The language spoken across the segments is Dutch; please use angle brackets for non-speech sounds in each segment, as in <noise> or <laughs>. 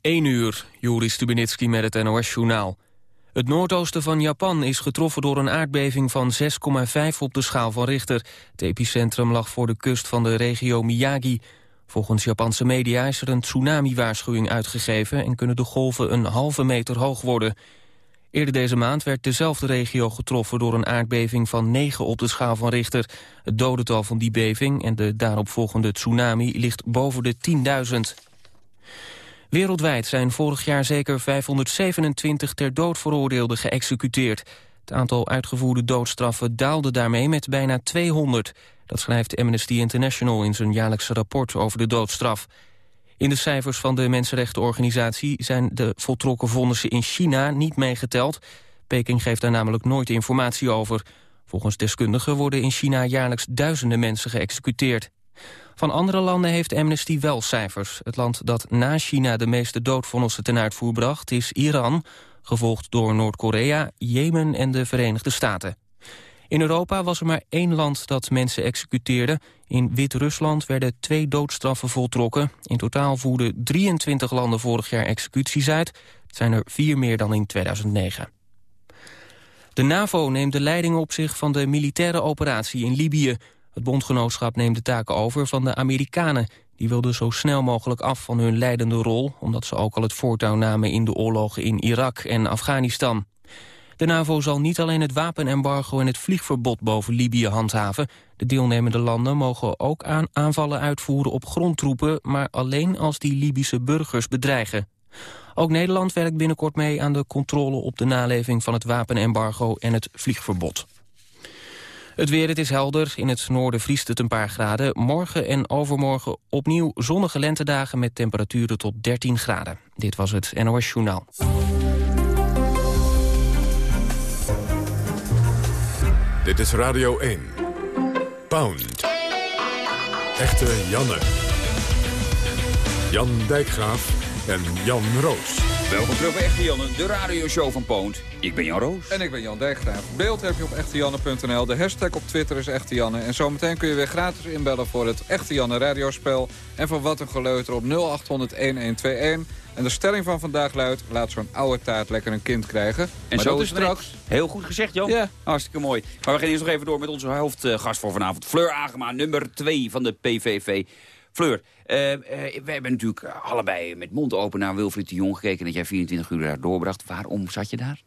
1 uur, Joris Stubenitski met het NOS-journaal. Het noordoosten van Japan is getroffen door een aardbeving van 6,5 op de schaal van Richter. Het epicentrum lag voor de kust van de regio Miyagi. Volgens Japanse media is er een tsunami-waarschuwing uitgegeven... en kunnen de golven een halve meter hoog worden. Eerder deze maand werd dezelfde regio getroffen door een aardbeving van 9 op de schaal van Richter. Het dodental van die beving en de daaropvolgende tsunami ligt boven de 10.000. Wereldwijd zijn vorig jaar zeker 527 ter dood veroordeelden geëxecuteerd. Het aantal uitgevoerde doodstraffen daalde daarmee met bijna 200. Dat schrijft Amnesty International in zijn jaarlijkse rapport over de doodstraf. In de cijfers van de Mensenrechtenorganisatie zijn de voltrokken vonnissen in China niet meegeteld. Peking geeft daar namelijk nooit informatie over. Volgens deskundigen worden in China jaarlijks duizenden mensen geëxecuteerd. Van andere landen heeft Amnesty wel cijfers. Het land dat na China de meeste doodvonnissen ten uitvoer bracht is Iran... gevolgd door Noord-Korea, Jemen en de Verenigde Staten. In Europa was er maar één land dat mensen executeerde. In Wit-Rusland werden twee doodstraffen voltrokken. In totaal voerden 23 landen vorig jaar executies uit. Het zijn er vier meer dan in 2009. De NAVO neemt de leiding op zich van de militaire operatie in Libië. Het bondgenootschap neemt de taken over van de Amerikanen. Die wilden zo snel mogelijk af van hun leidende rol... omdat ze ook al het voortouw namen in de oorlogen in Irak en Afghanistan. De NAVO zal niet alleen het wapenembargo en het vliegverbod boven Libië handhaven. De deelnemende landen mogen ook aan aanvallen uitvoeren op grondtroepen... maar alleen als die Libische burgers bedreigen. Ook Nederland werkt binnenkort mee aan de controle op de naleving van het wapenembargo en het vliegverbod. Het weer, het is helder. In het noorden vriest het een paar graden. Morgen en overmorgen opnieuw zonnige lentedagen met temperaturen tot 13 graden. Dit was het NOS Journaal. Dit is Radio 1. Pound. Echte Janne. Jan Dijkgraaf en Jan Roos. Welkom terug bij Echte Janne, de radioshow van Poont. Ik ben Jan Roos. En ik ben Jan Dijkgraaf. Beeld heb je op echtejanne.nl. De hashtag op Twitter is Echte Janne. En zometeen kun je weer gratis inbellen voor het Echte Janne radiospel. En voor wat een geleuter op 0800 1121. En de stelling van vandaag luidt... laat zo'n oude taart lekker een kind krijgen. En maar zo is straks. Heel goed gezegd, Jan. Ja. Hartstikke mooi. Maar we gaan eerst nog even door met onze hoofdgast voor vanavond. Fleur Agema, nummer 2 van de PVV. Fleur, eh, eh, we hebben natuurlijk allebei met mond open naar Wilfried de Jong gekeken... dat jij 24 uur daar doorbracht. Waarom zat je daar?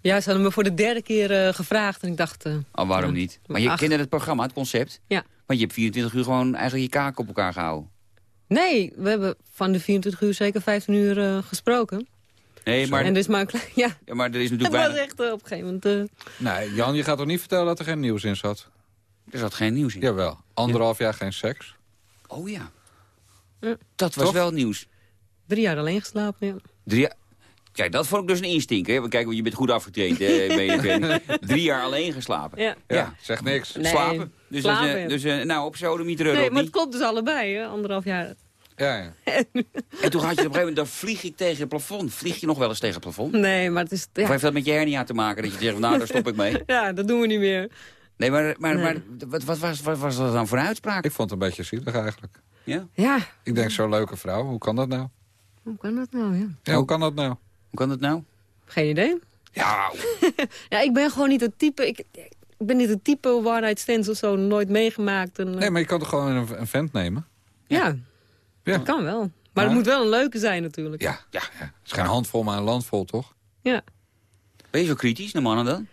Ja, ze hadden me voor de derde keer eh, gevraagd en ik dacht... Oh, waarom niet? Maar je kende het programma, het concept. Ja. Want je hebt 24 uur gewoon eigenlijk je kaak op elkaar gehouden. Nee, we hebben van de 24 uur zeker 15 uur eh, gesproken. Nee, maar, En dus maar, een klein- ja, ja, maar er is het natuurlijk was weinig... echt op een gegeven moment... eh, Nee, Jan, je gaat toch niet vertellen dat er geen nieuws in zat? Er zat geen nieuws in. Jawel. Anderhalf jaar geen seks. Oh ja. Ja. Dat was Toch? wel nieuws. drie jaar alleen geslapen, ja. Drie jaar... Kijk, dat vond ik dus een instinker. hè. Kijk, je bent goed afgetraind. hè, <laughs> ben je, ben Drie jaar alleen geslapen. ja. Ja, Ja. zegt niks. Nee, Slapen. Dus, slapen, eh, ja. dus eh, nou, op sodemieter Nee, maar het klopt dus allebei, hè, anderhalf jaar. Ja, ja. <laughs> En toen had je op een gegeven moment, dan vlieg ik tegen het plafond. Vlieg je nog wel eens tegen het plafond? Nee, maar het is... Of Ja, heeft dat met je hernia te maken? Dat je zegt, nou, daar stop ik mee. <laughs> ja dat doen we niet meer. Nee, maar, maar, Nee. maar wat, wat, was, wat was dat dan voor een uitspraak? Ik vond het een beetje zielig eigenlijk. Ja? Ja, Ik denk, zo'n leuke vrouw, hoe kan dat nou? hoe kan dat nou, ja? Ja, hoe kan dat nou? Hoe kan dat nou? Geen idee. Ja, <laughs> Ja, ik ben gewoon niet het type... Ik, ik ben niet het type one night stands of zo, nooit meegemaakt. En, eh, Nee, maar je kan toch gewoon een, een vent nemen? ja. Ja. dat kan wel. Maar Ja. het moet wel een leuke zijn natuurlijk. Ja, ja. ja. Het is geen handvol, maar een landvol, toch? ja. ben je zo kritisch naar mannen dan?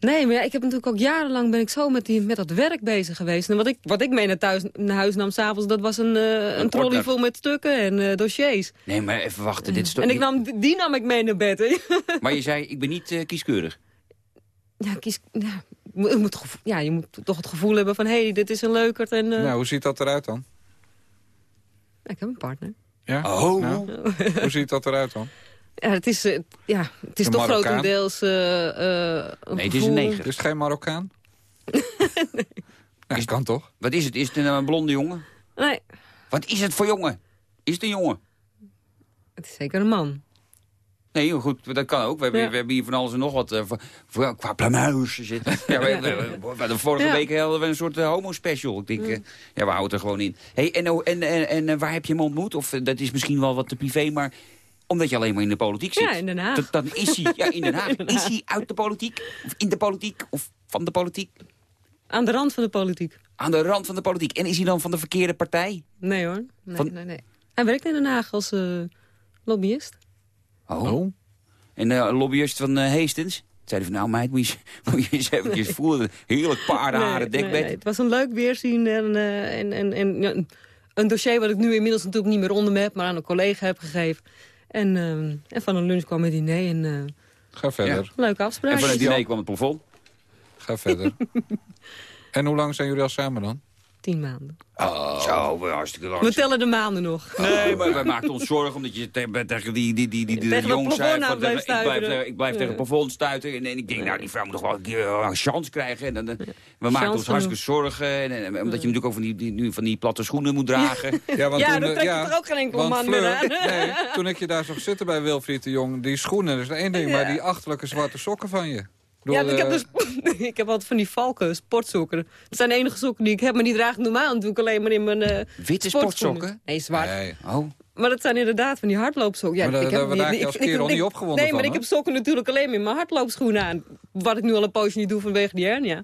Nee, maar ja, ik heb natuurlijk ook jarenlang ben ik zo met, die, met dat werk bezig geweest. En wat ik, wat ik mee naar, thuis, naar huis nam s'avonds, dat was een, eh, een trolley vol met stukken en eh, dossiers. Nee, maar even wachten. Dit is toch En ik nam, die nam ik mee naar bed. Hè. <laughs> Maar je zei, ik ben niet eh, kieskeurig. Ja, kies, ja, je, moet, ja, je moet toch het gevoel hebben van, hé, hey, dit is een leukert. En, eh, Nou, hoe ziet dat eruit dan? Ik heb een partner. Ja? Oh. Nou, <laughs> hoe ziet dat eruit dan? Ja, het is, eh, ja, het is Een toch Marokkaan? grotendeels eh, eh, een Nee, het is een neger. Is het geen Marokkaan? <laughs> nee. kan toch? Wat is het? Is het een blonde jongen? Nee, Wat is het voor jongen? Is het een jongen? het is zeker een man. Nee, heel goed, dat kan ook. We hebben, Ja. we hebben hier van alles en nog wat eh, voor, qua plamuis zitten. <laughs> Ja, we, we- we- we- de vorige Ja. week hadden we een soort homo-special. Ik denk, ja, we houden het er gewoon in. Hey, en, oh, en, en, en waar heb je hem ontmoet? Of dat is misschien wel wat te privé, maar omdat je alleen maar in de politiek zit. Ja, in Den Haag. Dat, dan is hij, ja, in Den Haag. <laughs> In Den Haag. Is hij uit de politiek? Of in de politiek? Of van de politiek? Aan de rand van de politiek. Aan de rand van de politiek. En is hij dan van de verkeerde partij? Nee hoor. Nee, Van- nee, nee. Hij werkt in Den Haag als eh, lobbyist. Oh. En eh lobbyist van eh Hastings? Zeiden van, nou meid, moet je, <laughs> moet je eens eventjes voelen. Heerlijk paardenharen, Nee, dekbed. nee, nee. Het was een leuk weerzien en, eh, en, en, en ja, een- een dossier wat ik nu inmiddels natuurlijk niet meer onder me heb, maar aan een collega heb gegeven. En, eh, en van een lunch kwam een diner en eh Ga verder. leuke En afspraak. van het diner kwam het plafond. Ga verder. <laughs> en hoe lang zijn jullie al samen dan? Tien maanden. Zo, wel hartstikke lang. We tellen de maanden nog. Nee, maar wij maakten ons zorgen omdat je te- tegen die, die, die, die, jongens zei... aan van, blijft ik blijf, tegen- ik blijf tegen het plafond stuiten. En, en ik denk, nou, die vrouw moet nog wel een keer een chance krijgen. En dan, eh, we maakten ons hartstikke zorgen. En, en- omdat je natuurlijk ook van die, die, nu van die platte schoenen moet dragen. Ja, want Ja, toen, eh, trekt er ook geen enkele want man meer aan. <laughs> Nee, toen ik je daar zag zitten bij Wilfried de Jong, die schoenen, dat is één ding, Ja. maar die achterlijke zwarte sokken van je. Ja, ik heb, eh, dus, <laughs> ik heb altijd van die valken, sportsokken. Dat zijn de enige sokken die ik heb, maar die draag ik normaal natuurlijk alleen maar in mijn eh Witte sportsokken? Nee, zwart. Nee. Oh, Maar dat zijn inderdaad van die hardloopsokken. Ja, Maar ik heb daar die- raak je ik- als ik- kerel ik- niet opgewonden Nee, maar ik heb sokken natuurlijk alleen maar in mijn hardloopschoenen aan. Wat ik nu al een poosje niet doe vanwege die hernia.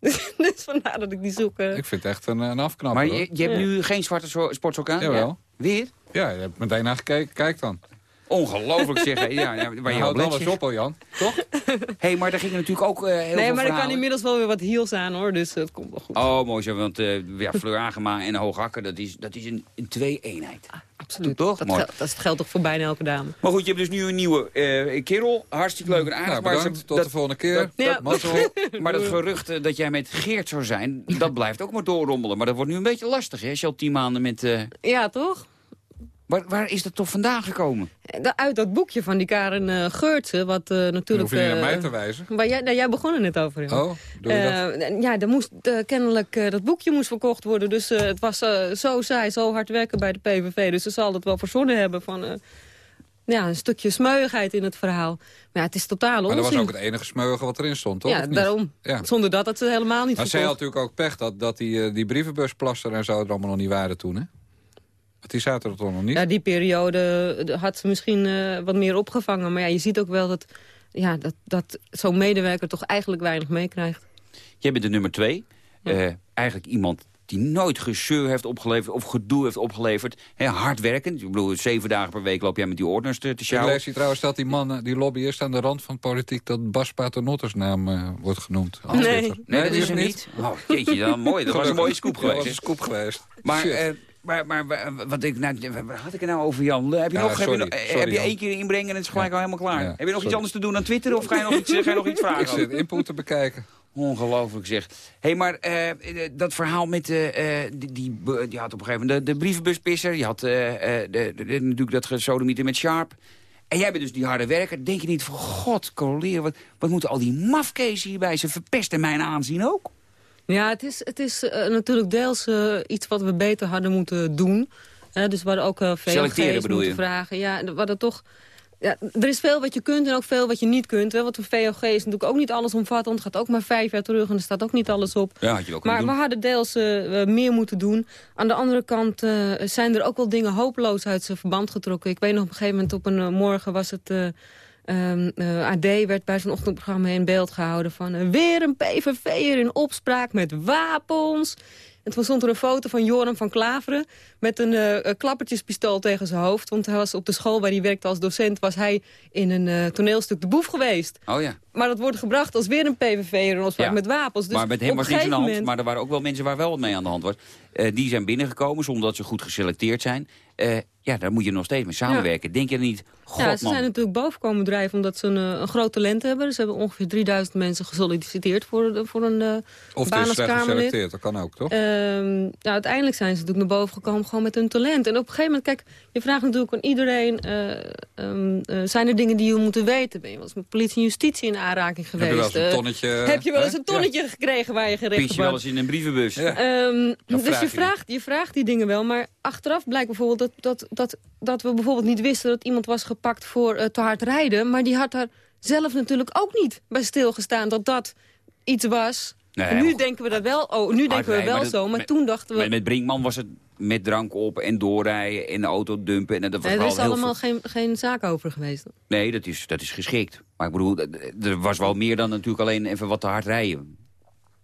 <laughs> dus vandaar dat ik die sokken... Ik vind het echt een, een afknapper. maar je, je hebt Ja. nu geen zwarte so- sportsok aan? Jawel. Ja. Weer? Ja, je hebt meteen naar gekeken. Kijk dan. Ongelooflijk zeg. hè. Ja, ja, waar Je je houdt alles op, hoor, Jan. Toch? hey, maar daar gingen natuurlijk ook eh, heel veel nee, maar ik kan inmiddels wel weer wat heels aan hoor, dus het komt wel goed. Oh, mooi zo, want eh ja, Fleur Agema en Hoogakker, dat is, dat is een, een twee-eenheid. Absoluut. toch? Dat, dat geldt toch voor bijna elke dame. Maar goed, je hebt dus nu een nieuwe eh kerel. Hartstikke leuk en aardig. Nou, maar bedankt. ze- Tot dat, de volgende keer. dat- Ja. dat- maar dat gerucht dat jij met Geert zou zijn, dat blijft ook maar doorrommelen. Maar dat wordt nu een beetje lastig, hè? Als je al tien maanden met... eh, Ja, toch? Waar, waar is dat toch vandaan gekomen? Uit dat boekje van die Karen eh Geurtse, wat eh, Dan natuurlijk... hoef je niet naar eh, mij te wijzen. Waar jij, nou, jij begon er net over. joh. Oh, doe je dat? Eh, ja, er moest, kennelijk, eh, dat boekje moest verkocht worden. Dus het was zo saai, zo hard werken bij de PVV. Dus ze zal het wel verzonnen hebben van... eh, ja, een stukje smeuigheid in het verhaal. Maar ja, het is totaal Maar dat onzin. was ook het enige smeugen wat erin stond, toch? ja, daarom. Ja. Zonder dat had ze helemaal niet Maar zij had natuurlijk ook pech dat, dat die, die brievenbusplaster en zo er allemaal nog niet waren toen, hè? Die zaten er toch nog niet? Ja, die periode eh, had ze misschien eh, wat meer opgevangen. Maar ja, je ziet ook wel dat, ja, dat, dat zo'n medewerker toch eigenlijk weinig meekrijgt. Jij bent de nummer twee. Eh, eigenlijk iemand die nooit gezeur heeft opgeleverd of gedoe heeft opgeleverd. Hè, hardwerkend. Ik bedoel, zeven dagen per week loop jij met die ordners te, te Ik sjouwen. lees hier trouwens dat die man, die lobbyist aan de rand van politiek... dat Bas Paternotte's naam eh, wordt genoemd. Nee. Dat is hem niet. Oh, jeetje, dan mooi. Dat was een mooie scoop Dat was geweest. een scoop geweest. Maar. Eh, maar, maar wa- wat ik nou, wat had ik er nou over, Jan? Heb je, Ja, nog, heb je, nog- eh, Sorry, heb je één keer inbrengen en het is gelijk al helemaal klaar? Ja, heb je nog iets anders te doen dan Twitter of ga je nog iets, ga je nog iets ik vragen? zit input te bekijken. Ongelooflijk zeg. Hé, hey, maar eh, eh, dat verhaal met eh, eh, die, die, je had op een gegeven moment de, de brievenbuspisser. Je had eh, eh, de, natuurlijk dat gesodemieter met Sharp. En jij bent dus die harde werker. Denk je niet van, god, colleer, wat, wat moeten al die mafkezen hierbij? Ze verpesten mijn aanzien ook. Ja, het is, het is eh, natuurlijk deels eh, iets wat we beter hadden moeten doen. Dus we hadden ook uh, Selecteren VOG's moeten je? vragen. Ja, we hadden toch... Ja, er is veel wat je kunt en ook veel wat je niet kunt. Hè? Want een VOG is natuurlijk ook niet alles omvattend. Het gaat ook maar vijf jaar terug en er staat ook niet alles op. Ja, had je wel Maar we hadden deels eh, eh, meer moeten doen. Aan de andere kant eh, zijn er ook wel dingen hopeloos uit zijn verband getrokken. Ik weet nog op een gegeven moment op een eh, morgen was het... eh, ehm, eh, AD werd bij zijn ochtendprogramma in beeld gehouden van... eh, weer een PVV'er in opspraak met wapens. En toen stond er een foto van Joram van Klaveren... met een eh, eh, klappertjespistool tegen zijn hoofd. Want hij was op de school waar hij werkte als docent... was hij in een toneelstuk de boef geweest. Oh ja. Maar dat wordt gebracht als weer een PVV'er in opspraak Ja. met wapens. Dus maar met hem was een niets aan de gegeven hand. moment- Maar er waren ook wel mensen waar wel wat mee aan de hand was. Die zijn binnengekomen zonder dat ze goed geselecteerd zijn. Ja, daar moet je nog steeds mee samenwerken. Denk je er niet, god ja, ze man. zijn natuurlijk boven komen drijven omdat ze een, eh, een groot talent hebben. Ze hebben ongeveer 3000 mensen gesolliciteerd voor, de- voor een uh, Of baan als geselecteerd, dat kan ook, toch? Ehm, ja, uiteindelijk zijn ze natuurlijk naar boven gekomen gewoon met hun talent. En op een gegeven moment, kijk, je vraagt natuurlijk aan iedereen... eh, ehm, eh, zijn er dingen die je moet weten? Ben je wel eens met politie en justitie in aanraking geweest? Heb je wel eens een Eh, tonnetje... <laughs> heb je wel eens een tonnetje gekregen waar je gerecht Pies je wel eens in een brievenbus? Ehm, dus vraag je vraagt, je vraagt die dingen wel, maar achteraf blijkt bijvoorbeeld dat, dat, dat, dat we bijvoorbeeld niet wisten dat iemand was gepakt voor uh, te hard rijden. Maar die had daar zelf natuurlijk ook niet bij stilgestaan dat dat iets was. Nee, nu denken we dat wel, oh, nu denken we wel maar zo, maar toen dachten we... Met, met Brinkman was het met drank op en doorrijden en de auto dumpen. En dat was nee, er is allemaal geen, geen zaak over geweest. Nee, dat is, dat is geschikt. Maar ik bedoel, er was wel meer dan natuurlijk alleen even wat te hard rijden.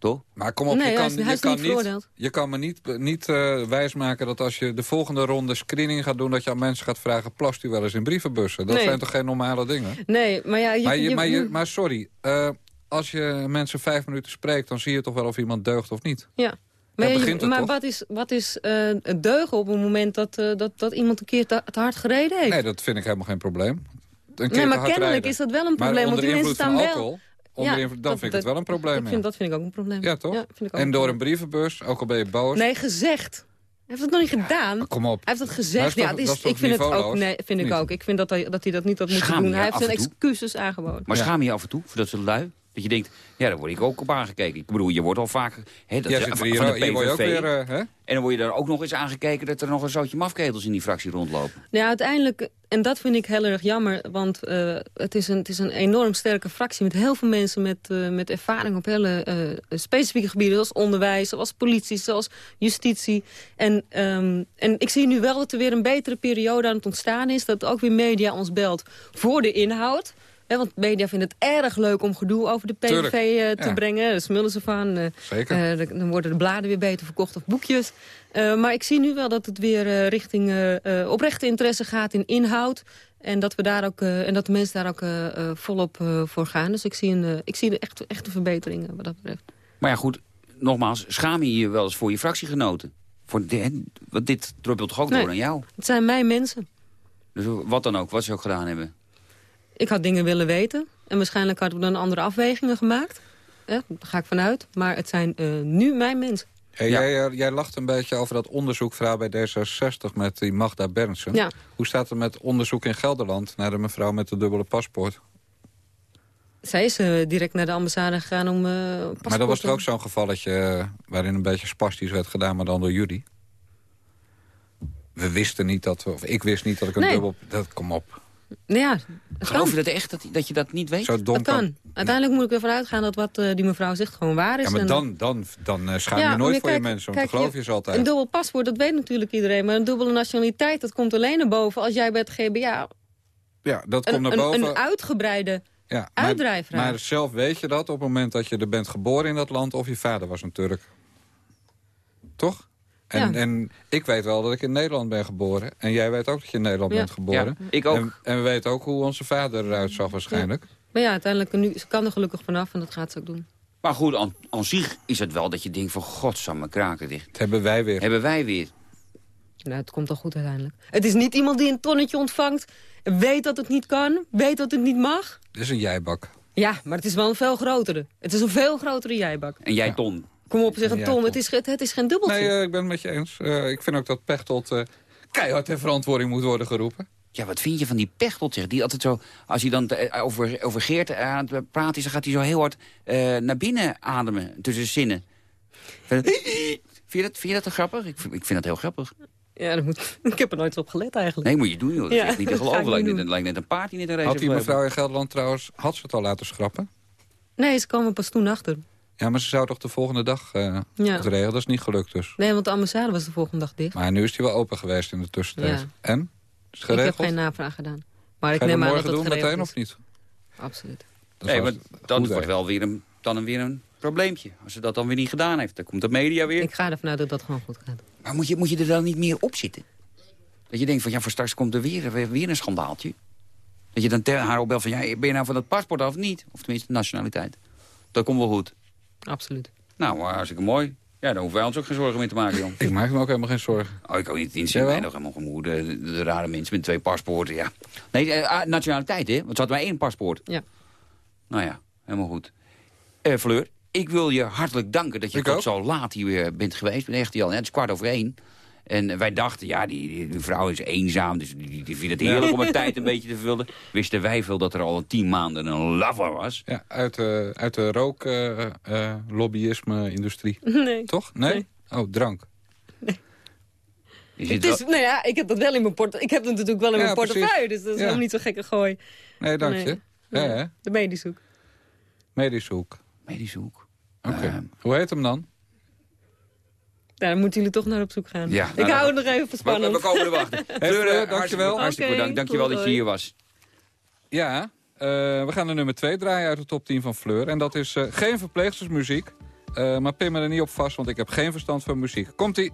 Toch? Maar kom op, je, kan, je, kan niet, je kan me niet, niet uh, wijsmaken dat als je de volgende ronde screening gaat doen... dat je aan mensen gaat vragen, plast u wel eens in brievenbussen? Dat zijn toch geen normale dingen? Nee, maar ja... Je, maar, je, maar, je, maar sorry, uh, als je mensen vijf minuten spreekt... dan zie je toch wel of iemand deugt of niet? Ja. Maar, maar wat is, wat is uh, deugen op het moment dat, uh, dat, dat iemand een keer te, te, hard gereden heeft? Nee, dat vind ik helemaal geen probleem. Een nee, maar kennelijk is dat wel een probleem. Maar want die mensen staan alcohol, wel... ja, dan dat, vind ik het wel een probleem. Dat vind, dat vind ik ook een probleem. Ja, toch? Ja, vind ik ook en door een brievenbus, ook al ben je boos. Nee, gezegd. Hij heeft het nog niet gedaan. kom op. Hij heeft het gezegd. ja, het is, ik vind het ook. Nee, vind ik ook. Ik vind dat hij dat, hij dat niet had moeten doen. Hij heeft zijn excuses aangeboden. Maar schaam je af en toe voor dat ze lui? Dat je denkt, ja, daar word ik ook op aangekeken. Ik bedoel, je wordt al vaak... Hè, dat ja, van, hier, van de PVV, ook weer, uh, hè? En dan word je daar ook nog eens aangekeken... dat er nog een zoutje mafketels in die fractie rondlopen. Ja, uiteindelijk... En dat vind ik heel erg jammer. Want uh, het, is een, het is een enorm sterke fractie... met heel veel mensen met, uh, met ervaring op hele uh, specifieke gebieden... zoals onderwijs, zoals politie, zoals justitie. En, um, en ik zie nu wel dat er weer een betere periode aan het ontstaan is. Dat ook weer media ons belt voor de inhoud want media vinden het erg leuk om gedoe over de PVV uh, eh, te brengen. Daar smullen ze van. Uh, Zeker. Uh, dan worden de bladen weer beter verkocht of boekjes. maar ik zie nu wel dat het weer richting oprechte interesse gaat in inhoud. En dat, we daar ook, en dat de mensen daar ook volop voor gaan. Dus ik zie, een, ik zie echt, echte verbeteringen wat dat betreft. Maar ja, goed, nogmaals, schaam je je wel eens voor je fractiegenoten? Voor de, want dit druppelt toch ook door aan jou? Het zijn mijn mensen. Dus wat dan ook, wat ze ook gedaan hebben? Ik had dingen willen weten. En waarschijnlijk hadden we dan andere afwegingen gemaakt. daar ga ik vanuit. Maar het zijn uh, nu mijn mensen. Hey, ja. jij, eh, jij, lacht een beetje over dat onderzoek vrouw bij D66 met die Magda Bernsen. Ja. Hoe staat het met onderzoek in Gelderland naar de mevrouw met de dubbele paspoort? Zij is uh, direct naar de ambassade gegaan om uh, Maar dat was er ook zo'n gevalletje waarin een beetje spastisch werd gedaan, maar dan door jullie. We wisten niet dat we, of ik wist niet dat ik een dubbel... Dat, kom op. Ja, Geloof je dat echt, dat, dat je dat niet weet? Zo dat kan. Uiteindelijk moet ik ervan uitgaan dat wat uh, die mevrouw zegt gewoon waar is. Ja, maar dan, dan, dan uh, schaam je nooit voor je mensen, want geloof je ze altijd. Een dubbel paspoort, dat weet natuurlijk iedereen. Maar een dubbele nationaliteit, dat komt alleen naar boven als jij bij het GBA... Ja, dat komt naar boven. Een, een uitgebreide ja, maar, maar zelf weet je dat op het moment dat je er bent geboren in dat land... of je vader was een Turk. Toch? En, en ik weet wel dat ik in Nederland ben geboren. En jij weet ook dat je in Nederland bent geboren. Ja, ik ook. En, en, we weten ook hoe onze vader eruit zag waarschijnlijk. Maar ja, uiteindelijk, nu, ze kan er gelukkig vanaf en dat gaat ze ook doen. Maar goed, aan, aan zich is het wel dat je denkt van... godsamme kraken dicht. Dat hebben wij weer. Hebben wij weer. Nou, het komt al goed uiteindelijk. Het is niet iemand die een tonnetje ontvangt... weet dat het niet kan, weet dat het niet mag. Het is een jijbak. Ja, maar het is wel een veel grotere. Het is een veel grotere jijbak. En jij ton. Kom op, zeg een ton. Het is, het is geen dubbeltje. Nee, uh, ik ben het met je eens. Uh, ik vind ook dat Pechtold uh, keihard ter verantwoording moet worden geroepen. Ja, wat vind je van die Pechtold? Zeg? Die altijd zo, als hij dan over, over Geert aan het praten is... dan gaat hij zo heel hard naar binnen ademen tussen zinnen. vind, je dat, vind je dat te grappig? Ik, ik vind dat heel grappig. Ja, dat moet, <laughs> ik heb er nooit op gelet eigenlijk. Nee, moet je doen, joh. Dat ja, is niet te geloven. Lijkt net, lijkt net een paard die net een race Had die mevrouw in Gelderland trouwens, had ze het al laten schrappen? Nee, ze komen pas toen achter. Ja, maar ze zou toch de volgende dag uh, ja. het regelen? Dat is niet gelukt dus. Nee, want de ambassade was de volgende dag dicht. Maar nu is die wel open geweest in de tussentijd. Ja. En? Is het geregeld? Ik heb geen navraag gedaan. Maar ik neem aan dat het doen meteen is. of niet? Absoluut. Dat nee, maar dat wordt wel weer een, dan weer een probleempje. Als ze dat dan weer niet gedaan heeft, dan komt de media weer. Ik ga ervan uit dat dat gewoon goed gaat. Maar moet je, moet je er dan niet meer op zitten? Dat je denkt van, ja, voor straks komt er weer, weer, weer een schandaaltje. Dat je dan haar opbelt van, ja, ben je nou van dat paspoort af of niet? Of tenminste, nationaliteit. Dat komt wel goed. Absoluut. Nou, hartstikke mooi. Ja, daar hoeven wij ons ook geen zorgen mee te maken, Jan. <laughs> ik maak me ook helemaal geen zorgen. Oh, ik ook niet inzien. Mij nog helemaal gemoed. De, de, rare mensen met twee paspoorten, ja. Nee, uh, nationaliteit, hè? Want ze had maar één paspoort. Ja. Nou ja, helemaal goed. Uh, Fleur, ik wil je hartelijk danken dat je tot zo laat hier bent geweest. Ben echt, Jan, het is kwart over één. En wij dachten, ja, die, vrouw is eenzaam, dus die, die vindt het heerlijk ja. om haar tijd een <laughs> beetje te vullen. Wisten wij veel dat er al tien maanden een lover was? Ja, uit, de, uit de rook-lobbyisme-industrie. Eh, eh, <laughs> nee. Toch? Nee? Oh, drank. Nee. Het is, nou ja, ik heb dat wel in mijn port. Ik heb dat natuurlijk wel in mijn portefeuille, dus dat is nog niet zo gekke gooi. Nee, dank je. De medische hoek. Medische hoek. Medische hoek. Oké. Ehm. Hoe heet hem dan? Daar moeten jullie toch naar op zoek gaan. Ik nou, hou het nog even spannend. We, we komen er wachten. <laughs> Fleur, eh, dankjewel. Hartstikke bedankt. Dankjewel dat je hier was. Ja, eh, we gaan de nummer 2 draaien uit de top 10 van Fleur. En dat is eh, geen verpleegstersmuziek. Maar pin me er niet op vast, want ik heb geen verstand van muziek. Komt-ie.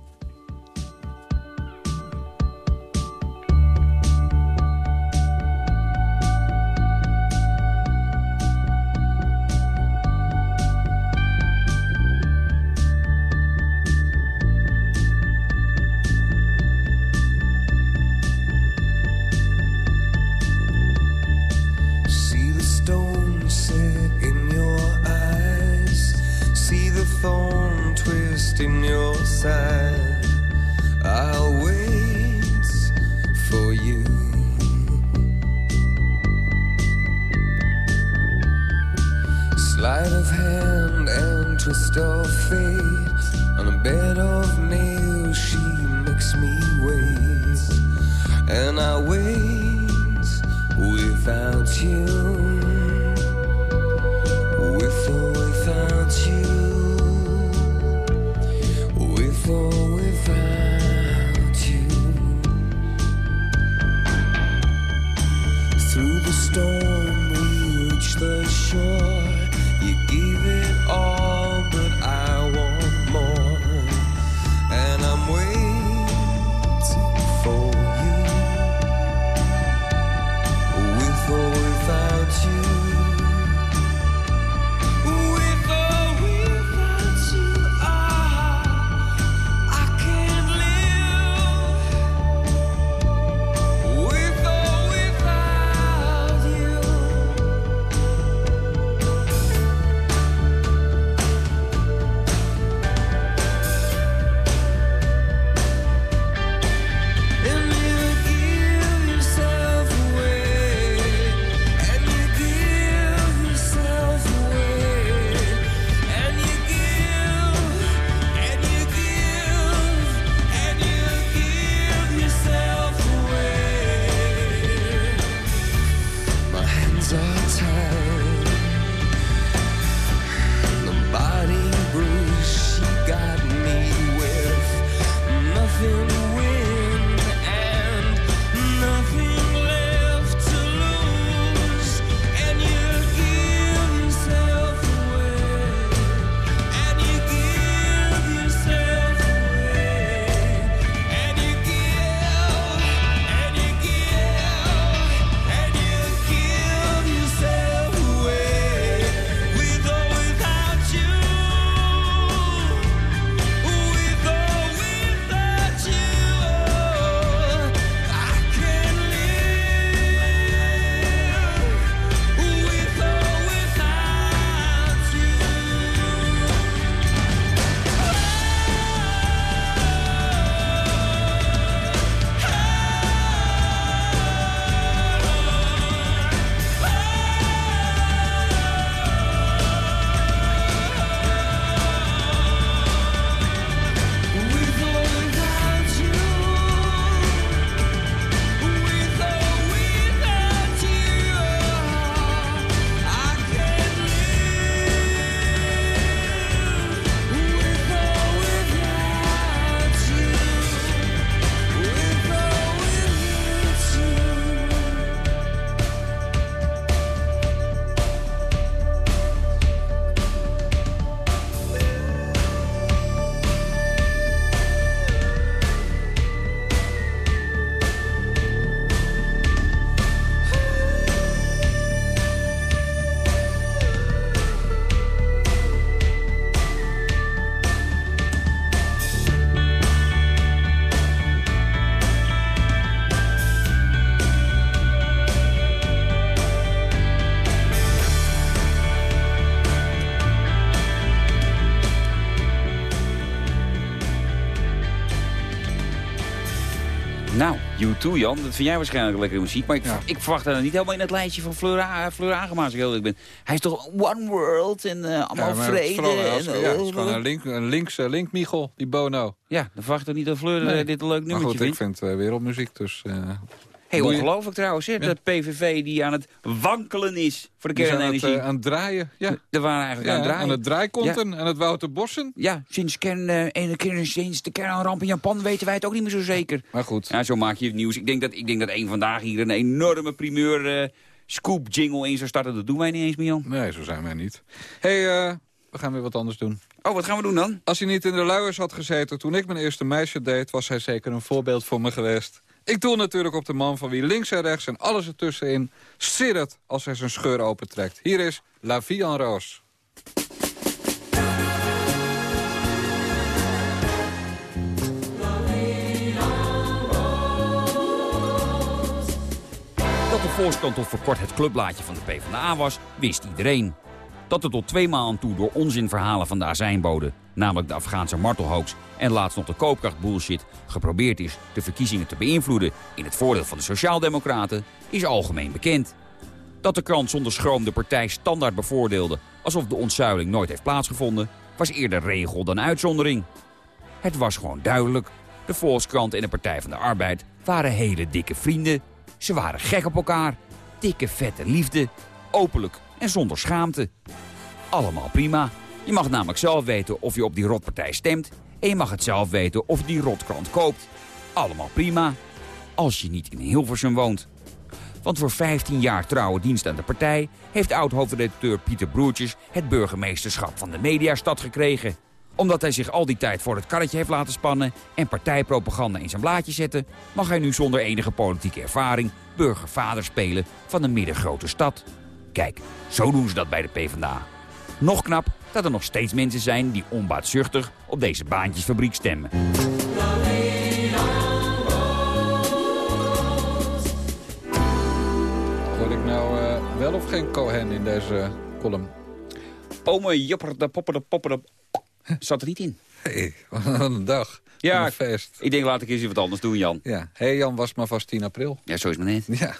U2, Jan, dat vind jij waarschijnlijk lekkere muziek. Maar ik, Ja. ik verwacht hem niet helemaal in het lijstje van Fleur, Fleur Agema, als ik heel ben. Hij is toch One World en eh, allemaal maar het is vrede. vooral, ja, en, is- ja, is gewoon een, link, een linkse link, Michel, die Bono. Ja, dan verwacht ik niet dat Fleur eh, Nee. dit een leuk Maar nummertje goed, ik vindt. vind eh, wereldmuziek, dus... eh, Hey, ongelooflijk trouwens, hè, dat PVV die aan het wankelen is voor de zijn aan kernenergie. eh, aan het draaien. Ja, Er waren eigenlijk ja aan het draaien. aan het draaikonten en het Wouter Bossen. Ja, sinds, kern, eh, ene keer sinds de kernramp in Japan weten wij het ook niet meer zo zeker. Maar goed, Ja, zo maak je het nieuws. Ik denk dat, ik denk dat één vandaag hier een enorme primeur eh, scoop jingle in zou starten. Dat doen wij niet eens Jan. nee, zo zijn wij niet. hey, eh, we gaan weer wat anders doen. Oh, wat gaan we doen dan? Als hij niet in de luiers had gezeten toen ik mijn eerste meisje deed... was hij zeker een voorbeeld voor me geweest. Ik doe natuurlijk op de man van wie links en rechts en alles ertussenin... siddert als hij zijn scheur opentrekt. Hier is La Vie en Rose. Dat de Volkskrant tot voor kort het clubblaadje van de PvdA was, wist iedereen. Dat er tot twee maanden toe door onzinverhalen van de azijnbode... namelijk de Afghaanse martelhoax en laatst nog de koopkrachtbullshit... geprobeerd is de verkiezingen te beïnvloeden in het voordeel van de Sociaaldemocraten... is algemeen bekend. Dat de krant zonder schroom de partij standaard bevoordeelde... alsof de ontzuiling nooit heeft plaatsgevonden... was eerder regel dan uitzondering. Het was gewoon duidelijk. De Volkskrant en de Partij van de Arbeid waren hele dikke vrienden. Ze waren gek op elkaar. Dikke vette liefde. Openlijk en zonder schaamte. Allemaal prima. Je mag namelijk zelf weten of je op die rotpartij stemt. En je mag het zelf weten of je die rotkrant koopt. Allemaal prima. Als je niet in Hilversum woont. Want voor 15 jaar trouwe dienst aan de partij... heeft oud-hoofdredacteur Pieter Broertjes het burgemeesterschap van de mediastad gekregen. Omdat hij zich al die tijd voor het karretje heeft laten spannen... en partijpropaganda in zijn blaadje zetten... mag hij nu zonder enige politieke ervaring burgervader spelen van een middengrote stad. Kijk, zo doen ze dat bij de PvdA. Nog knap dat er nog steeds mensen zijn die onbaatzuchtig op deze baantjesfabriek stemmen. Hoor ik nou eh, wel of geen Cohen in deze column? Ome Jopper de Popper de Popper de... Zat er niet in. Hey, wat een dag. Ja, een feest. Ik denk, laat ik eens wat anders doen, Jan. Ja, hey Jan was maar vast 10 april. Ja, zo is het maar net. Ja,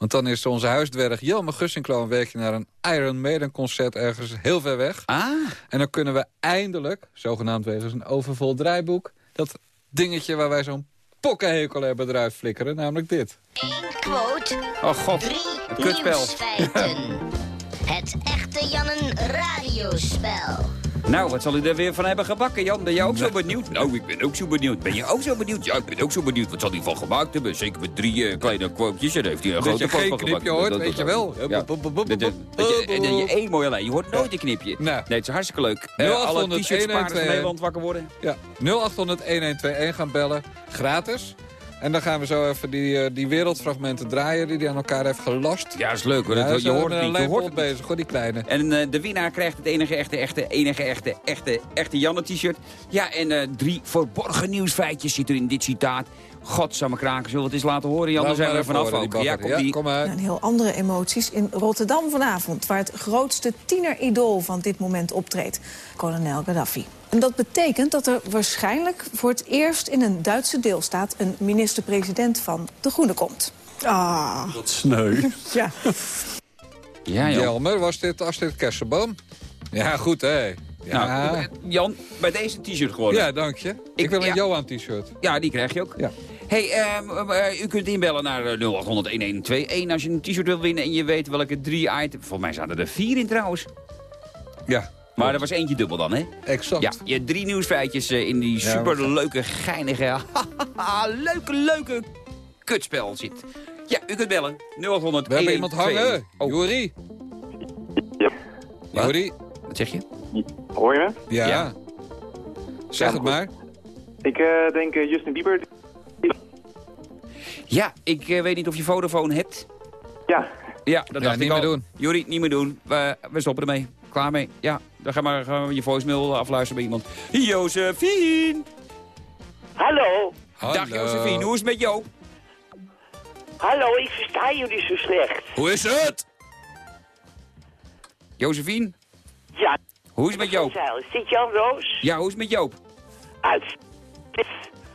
want dan is onze huisdwerg Jelme Gussinklo een weekje naar een Iron Maiden concert ergens heel ver weg. Ah, En dan kunnen we eindelijk, zogenaamd wegens een overvol draaiboek... dat dingetje waar wij zo'n pokkenhekel hebben eruit flikkeren, namelijk dit. Eén quote, oh god. drie nieuwsfeiten. <laughs> Het echte Jannen radiospel. Nou, wat zal u er weer van hebben gebakken, Jan? Ben je ook zo benieuwd? Nou, ik ben ook zo benieuwd. Ben je ook zo benieuwd? Ja, ik ben ook zo benieuwd. Wat zal hij van gemaakt hebben? Zeker met drie eh, kleine quotejes. En heeft hij een Dat grote geen van knipje gemaakt. hoort, weet je wel. Ja. Dat je, dat je, en dat je één mooie lijn. Je hoort nooit een knipje. Nee, het is hartstikke leuk. Eh, alle 0800 t-shirts van 112. Nederland wakker worden. Ja, 0800-1121 gaan bellen, gratis. En dan gaan we zo even die, eh, die wereldfragmenten draaien die hij aan elkaar heeft gelast. Ja, dat is leuk hoor. Ja, Dat- hij je eh, hoort het een niet. Je hoort bezig, hoor, die kleine. En eh, de winnaar krijgt het enige echte, echte, enige echte, echte, echte Janne-t-shirt. Ja, en eh, drie verborgen nieuwsfeitjes zitten er in dit citaat. Godsamme kraken, zullen we het eens laten horen, Jan? Laat zijn we er vanaf ook. die Ja, die. kom maar. En heel andere emoties in Rotterdam vanavond... waar het grootste tieneridool van dit moment optreedt, kolonel Gaddafi. En dat betekent dat er waarschijnlijk voor het eerst in een Duitse deelstaat... een minister-president van de Groenen komt. Ah, Wat sneu. <laughs> ja. Ja. Jelmer, was dit Astrid Kersenboom? Ja, goed, hè. Ja, Nou, eh, Jan, bij deze t-shirt geworden. ja dank je. Ik, Ik- wil een ja. Johan-t-shirt. Ja, die krijg je ook. Ja. hey, ehm, eh, u kunt inbellen naar eh, 0800-1121 als je een t-shirt wil winnen en je weet welke drie items... Volgens mij zaten er vier in trouwens. Ja, Maar er was eentje dubbel dan, hè? exact. Ja, je hebt drie nieuwsfeitjes eh, in die superleuke, geinige, <laughs> leuke, leuke kutspel zit. Ja, u kunt bellen. 0800 We hebben iemand hangen. Oh, Jori. Ja. Wat? Jori. wat zeg je? Hoor je me? Ja. Ja. Zeg Ja, het maar. Ik eh, denk eh, Justin Bieber. Ja, ik eh, weet niet of je Vodafone hebt. Ja, Ja, dat Ja, dacht niet ik al. meer doen. Jori, niet meer doen. We, we stoppen ermee. Klaar mee. Ja, dan gaan we, gaan we je voicemail afluisteren bij iemand. Josephine! Hallo, Dag Josephine, hoe is het met jou? hallo, ik versta jullie zo slecht. Hoe is het? Josephine, Ja, hoe is het met Joop? Dit Jan Roos? Ja, hoe is het met Joop? Uit.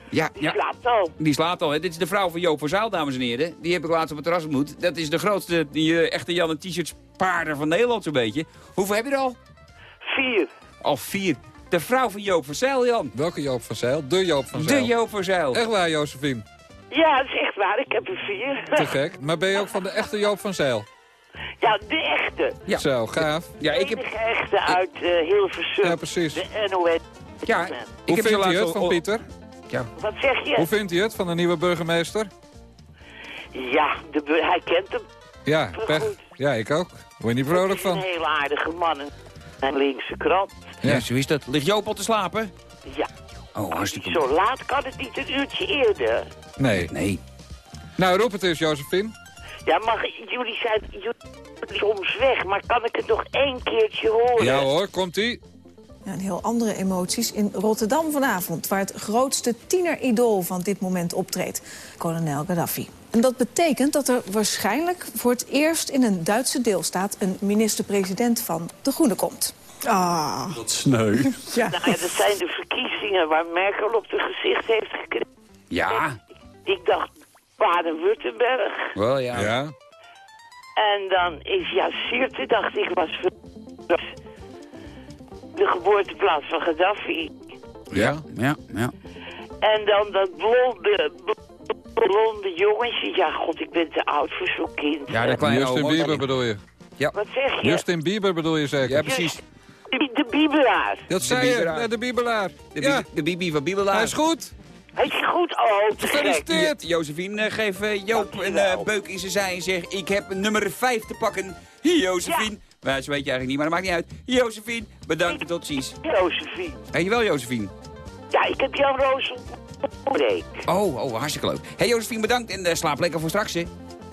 Ja, Die ja. slaapt al. Die slaat al. Hè. Dit is de vrouw van Joop van Zaal, dames en heren. Die heb ik laatst op het terras ontmoet. Dat is de grootste die, eh, echte Janne t-shirts paarder van Nederland zo'n beetje. Hoeveel heb je er al? Vier. Al vier. De vrouw van Joop van Zeil, Jan. Welke Joop van Zeil? De Joop van Zeil. De Joop van Zeil. Echt waar, Josephine? Ja, dat is echt waar. Ik heb er vier. Te gek. Maar ben je ook van de echte Joop van Zeil? Ja, de echte. Ja. Zo, gaaf. Ja, De ik heb, enige echte uit eh Hilversum. Ja, precies. De NOS. ja, ik Hoe heb vindt zo u laatst het van Pieter? Wat zeg je? Hoe vindt u het van de nieuwe burgemeester? Ja, de, hij kent hem. Ja, pech. goed. Ja, ik ook. Word je niet vrolijk is een van? hele aardige man. Een linkse krant. Ja, zo is dat. Ligt Joop al te slapen? Ja. Oh, hartstikke Zo laat kan het niet een uurtje eerder. Nee. Nee. Nou, roep het eens, Josephine. Ja, mag jullie zijn jullie soms weg, maar kan ik het nog één keertje horen? Ja hoor, komt-ie. Ja, en heel andere emoties in Rotterdam vanavond... waar het grootste tieneridool van dit moment optreedt, kolonel Gaddafi. En dat betekent dat er waarschijnlijk voor het eerst in een Duitse deelstaat... een minister-president van de Groenen komt. Ah, Wat sneu. ja. Nou ja, dat zijn de verkiezingen waar Merkel op de gezicht heeft gekregen. Ja. Ik dacht Baden-Württemberg. Wel ja. Ja. En dan is ja, Sirte, dacht ik, was de geboorteplaats van Gaddafi. Ja. Ja. ja. En dan dat blonde, bl- blonde jongetje. Ja, god, ik ben te oud voor zo'n kind. Ja, dat kleine Justin. Bieber bedoel je? Wat zeg je? Justin Bieber bedoel je zeker? Ja, precies. De, de Bibelaar. Dat zei je, Bieberaar. ja, de Bibelaar. De, Ja, Bibi- de Bibi van Bibelaar. hij is goed. Hij is goed? Oh, te. Gefeliciteerd. Josephine, eh, geef eh, Joop een eh, beuk in zijn zij en zeg... ik heb nummer 5 te pakken. Hier, Josephine. Maar dat weet je eigenlijk niet, maar dat maakt niet uit. Josephine, bedankt en tot ziens. Josephine. Dankjewel, Josephine. Ja, ik heb Jan Roos ontmoet. Oh, oh, hartstikke leuk. hey, Josephine, bedankt en eh, slaap lekker voor straks, hè.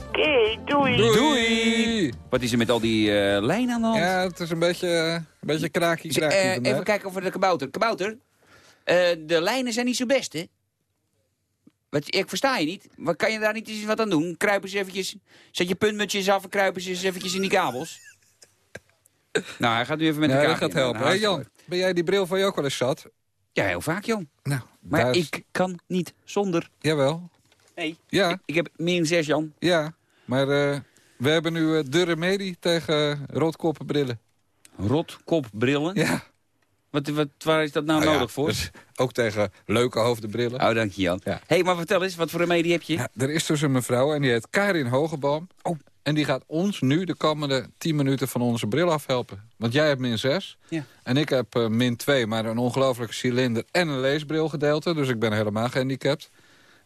Oké, doei. Doei. Wat is er met al die eh lijnen aan de hand? Ja, het is een beetje, een beetje kraakie, kraakie eh, even kijken over de kabouter. Kabouter, eh, de lijnen zijn niet zo best, hè? Wat, ik versta je niet. Wat, kan je daar niet eens wat aan doen? Kruip eens eventjes, zet je puntmutsjes af en kruip eens eens eventjes in die kabels. <laughs> nou, hij gaat nu even met Ja, elkaar. dat gaat helpen. Hé Jan, ben jij die bril van je ook wel eens zat? Ja, heel vaak, joh. Nou, Maar daar ik kan niet zonder. Jawel. Nee. Ja, Ik, ik heb min 6, Jan. ja. Maar eh, we hebben nu eh, de remedie tegen uh, roodkoppenbrillen. Rotkopbrillen. Ja. Wat, wat, waar is dat nou, Nou ja, nodig voor? dus ook tegen leuke hoofdenbrillen. Oh, dank je, Jan. Ja. hey, maar vertel eens, wat voor remedie heb je? Ja, er is dus een mevrouw en die heet Karin Hogeboom. Oh. En die gaat ons nu de komende 10 minuten van onze bril afhelpen. Want jij hebt min 6 Ja. en ik heb eh, min 2, maar een ongelofelijke cilinder en een leesbrilgedeelte. Dus ik ben helemaal gehandicapt.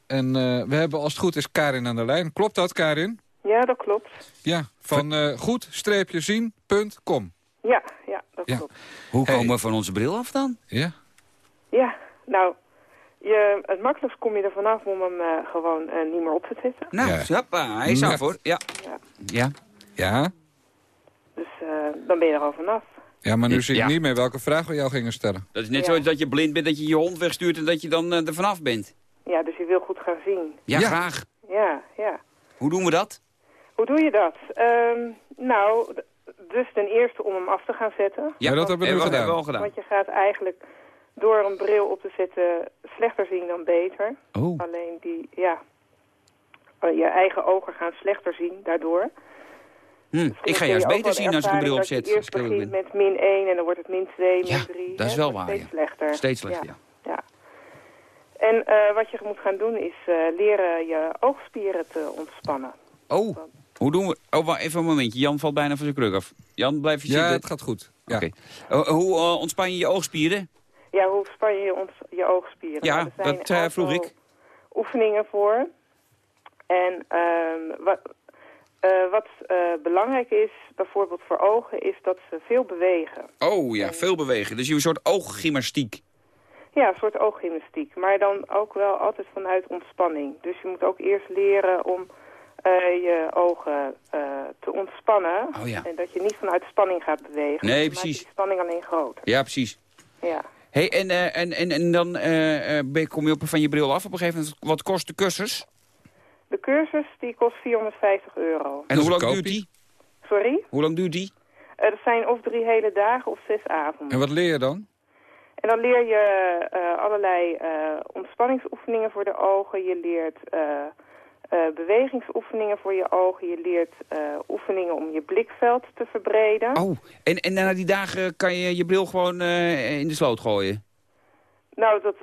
En eh, we hebben als het goed is Karin aan de lijn. Klopt dat, Karin? Ja, dat klopt. Ja, van eh goed-zien.com. Ja, ja, dat Ja. klopt. Hoe Hey. komen we van onze bril af dan? Ja? Ja, nou, je, het makkelijkst kom je er vanaf om hem eh, gewoon eh, niet meer op te zetten. Nou, Ja. hoppa, hij is af hoor. Ja. Ja. Ja. Ja? Dus eh, dan ben je er al vanaf. Ja, maar nu zie ik Ja. niet meer welke vraag we jou gingen stellen. Dat is net Ja. zo dat je blind bent, dat je je hond wegstuurt en dat je dan eh, er vanaf bent. Ja, dus je wil goed gaan zien. Ja, Ja. graag. Ja, ja. Hoe doen we dat? Hoe doe je dat? Ehm, nou, dus ten eerste om hem af te gaan zetten. Ja, dat hebben we nu gedaan. Hebben we al gedaan. Want je gaat eigenlijk door een bril op te zetten slechter zien dan beter. Oh. Alleen die, ja, eh, je eigen ogen gaan slechter zien daardoor. Hm. Ik ga juist beter zien als ik mijn bril opzet. Als eerst eerlijk begint met min 1 en dan wordt het min 2, Ja, min 3. dat is wel waar, Steeds ja. slechter. Steeds slechter, ja. ja. En eh, wat je moet gaan doen is eh, leren je oogspieren te ontspannen. Oh, hoe doen we... Oh, wacht, even een momentje. Jan valt bijna van zijn kruk af. Jan, blijf je Ja, zitten. het gaat goed. Ja. Oké. Hoe ontspan je je oogspieren? Ja, hoe span je je, ons- je oogspieren? Ja, Nou, er zijn dat, eh, vroeg ik. oefeningen voor. En ehm, wat, eh, wat eh, belangrijk is, bijvoorbeeld voor ogen, is dat ze veel bewegen. Oh ja, veel bewegen. Dus je een soort ooggymnastiek. Ja, een soort ooggymnastiek. Maar dan ook wel altijd vanuit ontspanning. Dus je moet ook eerst leren om je ogen te ontspannen. Oh ja. En dat je niet vanuit spanning gaat bewegen. Nee, precies. die spanning alleen groter. Ja, precies. Ja. Hey, en, eh, en, en, en dan eh, eh, kom je op van je bril af op een gegeven moment. Wat kost de cursus? De cursus die kost 450 euro. En hoe lang duurt die? Sorry? Hoe lang duurt die? Eh, dat zijn of drie hele dagen of zes avonden. En wat leer je dan? En dan leer je eh, allerlei eh, ontspanningsoefeningen voor de ogen. Je leert eh, bewegingsoefeningen voor je ogen. Je leert eh, oefeningen om je blikveld te verbreden. Oh, en, en na die dagen kan je je bril gewoon eh, in de sloot gooien? Nou, dat,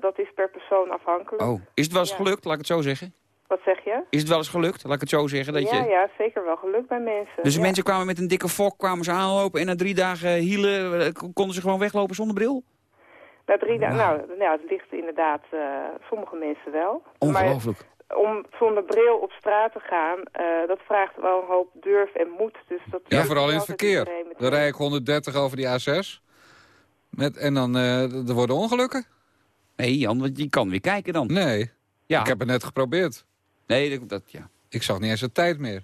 dat is per persoon afhankelijk. Oh, is het wel eens Ja. gelukt, laat ik het zo zeggen? Wat zeg je? Is het wel eens gelukt, laat ik het zo zeggen? Dat ja, je... ja, zeker wel gelukt bij mensen. Dus ja. mensen kwamen met een dikke fok, kwamen ze aanlopen en na drie dagen hielen konden ze gewoon weglopen zonder bril? Na drie dagen, nou, nou, het ligt inderdaad sommige mensen wel. Ongelooflijk. Maar om zonder bril op straat te gaan, eh, dat vraagt wel een hoop durf en moed. Dus dat Ja, vooral in het verkeer. Dan rij ik 130 over die A6. Met, en dan eh, er worden ongelukken. Nee, Jan, want je kan weer kijken dan. Nee, Ja. ik heb het net geprobeerd. Nee, dat, dat ja. Ik zag niet eens de tijd meer.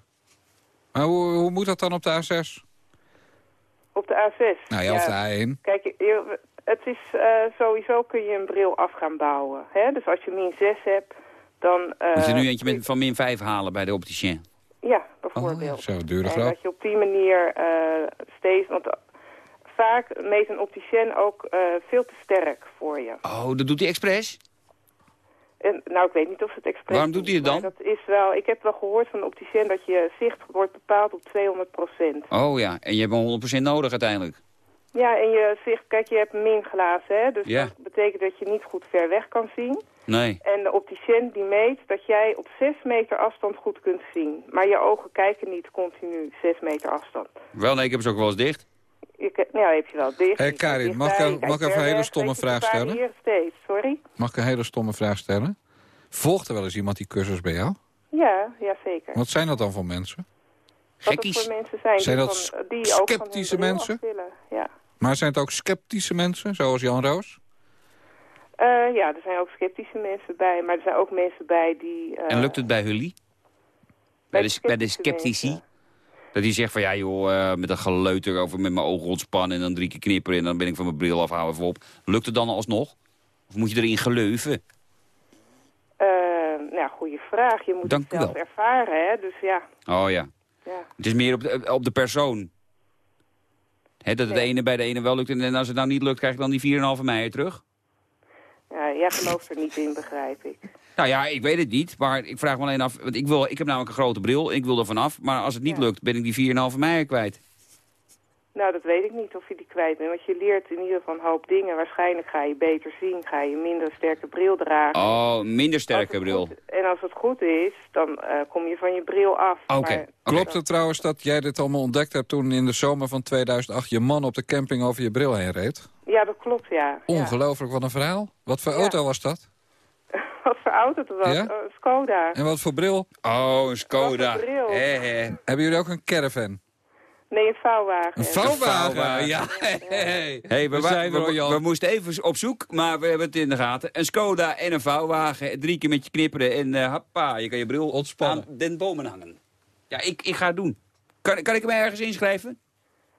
Maar hoe, hoe moet dat dan op de A6? Op de A6. Nou ja, of de A1. Kijk, je- het is eh, sowieso kun je een bril af gaan bouwen. Hè? Dus als je min 6 hebt, dan... eh, Moet je nu eentje met, van min 5 halen bij de opticien? Ja, bijvoorbeeld. Zo, dure en grap. dat je op die manier eh, steeds... Want eh, vaak meet een opticien ook eh, veel te sterk voor je. Oh, dat doet hij expres? En, nou, ik weet niet of het expres Waarom doet hij het dan? Dat is wel, ik heb wel gehoord van de opticien dat je zicht wordt bepaald op 200 procent. Oh ja, en je hebt hem 100% nodig uiteindelijk. Ja, en je zicht, kijk, je hebt min glazen, hè? Dus Ja. dat betekent dat je niet goed ver weg kan zien. Nee. En de opticien die meet dat jij op 6 meter afstand goed kunt zien. Maar je ogen kijken niet continu 6 meter afstand. Wel, nee, ik heb ze ook wel eens dicht. Je, nou, heb je wel dicht. Kijkt Karin, mag ik mag ik even een hele stomme vraag stellen? steeds, sorry. Mag ik een hele stomme vraag stellen? Volgt er wel eens iemand die cursus bij jou? Ja, ja zeker. Wat zijn dat dan voor mensen? Wat het voor mensen zijn, Zijn die, dat van, die ook sceptische mensen? Ja. Maar zijn het ook sceptische mensen, zoals Jan Roos? Eh, ja, er zijn ook sceptische mensen bij, maar er zijn ook mensen bij die... eh, En lukt het bij Hully? Bij de, bij de sceptici? Dat die zegt van ja joh, eh, met een geleuter over met mijn ogen ontspannen en dan drie keer knipperen en dan ben ik van mijn bril af, hou even op. Lukt het dan alsnog? Of moet je erin geleuven? nou, goede vraag. Je moet Dank het zelf ervaren, hè. Dus ja, Oh ja. ja. Het is meer op de, op de persoon. Hè, dat het Nee. ene bij de ene wel lukt en als het nou niet lukt, krijg je dan die 4,5 mei terug? Ja, jij gelooft er niet in, begrijp ik. Nou ja, ik weet het niet, maar ik vraag me alleen af, want ik, wil, ik heb namelijk een grote bril, ik wil er vanaf, maar als het niet lukt, ben ik die 4,5 mei kwijt. Nou, dat weet ik niet of je die kwijt bent. Want je leert in ieder geval een hoop dingen. Waarschijnlijk ga je beter zien, ga je minder sterke bril dragen. Oh, minder sterke bril. En als het goed is, dan eh, kom je van je bril af. Maar- Klopt het trouwens dat jij dit allemaal ontdekt hebt toen in de zomer van 2008 je man op de camping over je bril heen reed? Ja, dat klopt, ja. Ongelooflijk, wat een verhaal. Wat voor auto was dat? <laughs> Wat voor auto het was? Ja? Oh, Skoda. En wat voor bril? Oh, een Skoda. Wat voor bril? Hebben jullie ook een caravan? Nee, een vouwwagen. Een vouwwagen? vouwwagen. Ja, hey. Hey, we, zijn we, moesten even op zoek, maar we hebben het in de gaten. Een Skoda en een vouwwagen, drie keer met je knipperen en uh, hoppa, je kan je bril Ontspannen. aan den bomen hangen. Ja, ik, ik ga het doen. Kan, kan ik hem ergens inschrijven?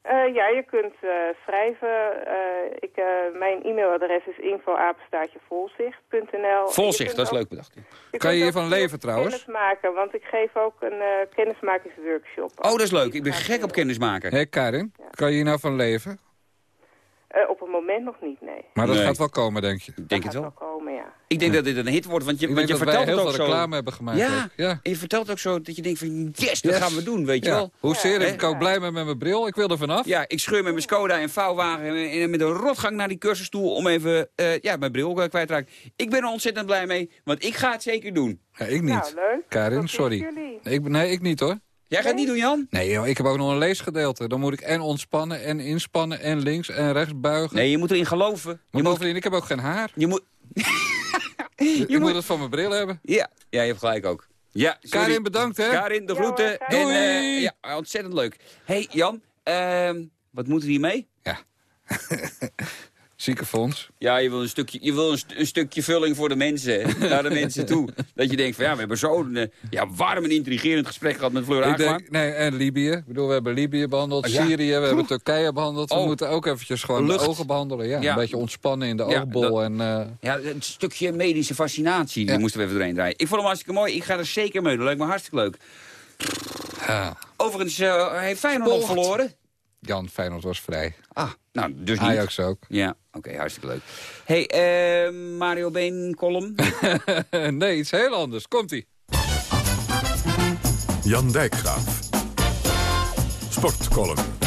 Eh, ja, je kunt eh, schrijven. Eh, ik, eh, mijn e-mailadres is info-volzicht.nl. Volzicht, dat is leuk bedacht. Je Kan je hiervan leven trouwens? Kennis maken, want ik geef ook een eh, kennismakingsworkshop. Oh, dat is leuk. Ik ben gek op kennismaken. Hé Karin, kan je hier nou van leven? Eh, op het moment nog niet, nee. Maar dat Nee. gaat wel komen, denk je? Ik denk het Dat wel. gaat wel komen, ja. Ik denk dat dit een hit wordt, want je, Ik want je vertelt heel het ook veel zo. reclame hebben gemaakt. Ja, ja. en je vertelt ook zo dat je denkt van yes, dat gaan we doen, weet je wel. Hoezeer, ik ook blij met met mijn bril. Ik wil er vanaf. Ja, ik scheur met mijn Skoda en vouwwagen en- en met een rotgang naar die cursusstoel om even eh, ja, mijn bril eh, kwijt te raken. Ik ben er ontzettend blij mee, want ik ga het zeker doen. Ja, ik niet. Nou, leuk. Karin, sorry. Ik, ben- nee, ik niet hoor. Jij gaat het niet doen, Jan? Nee, joh, ik heb ook nog een leesgedeelte. Dan moet ik en ontspannen en inspannen en links en rechts buigen. Nee, je moet erin geloven. Je moet, bovendien, ik heb ook geen haar. je moet, <laughs> ik <laughs> moet- moet het van mijn bril hebben. ja. ja, je hebt gelijk ook. Ja, sorry. Karin, bedankt hè. Karin, de Ja, groeten. en, Doei. eh, ja, ontzettend leuk. hey, Jan, ehm, wat moeten we hiermee? <laughs> Ziekenfonds. Ja, je wil een stukje, je wil een, st- een stukje vulling voor de mensen, <laughs> naar de mensen toe. Dat je denkt van ja, we hebben zo'n eh, ja, warm en intrigerend gesprek gehad met Fleur denk, nee, en Libië. Ik bedoel, we hebben Libië behandeld, Oh, ja. Syrië, we hebben Turkije behandeld. We Oh. moeten ook eventjes gewoon Lucht. de ogen behandelen. Ja, Ja. Een beetje ontspannen in de Ja, oogbol. dat- En, eh, Ja, het stukje medische fascinatie, die moesten we even doorheen draaien. Ik vond hem hartstikke mooi, ik ga er zeker mee, dat lijkt me hartstikke leuk. ja. Overigens, eh heeft Feyenoord nog verloren? Jan, Feyenoord was vrij. Ah, nou, dus niet. Ajax ook. Ja, oké, hartstikke leuk. hey, eh, Mario Been column. <laughs> nee, iets heel anders. Komt-ie. Jan Dijkgraaf. Sportcolumn.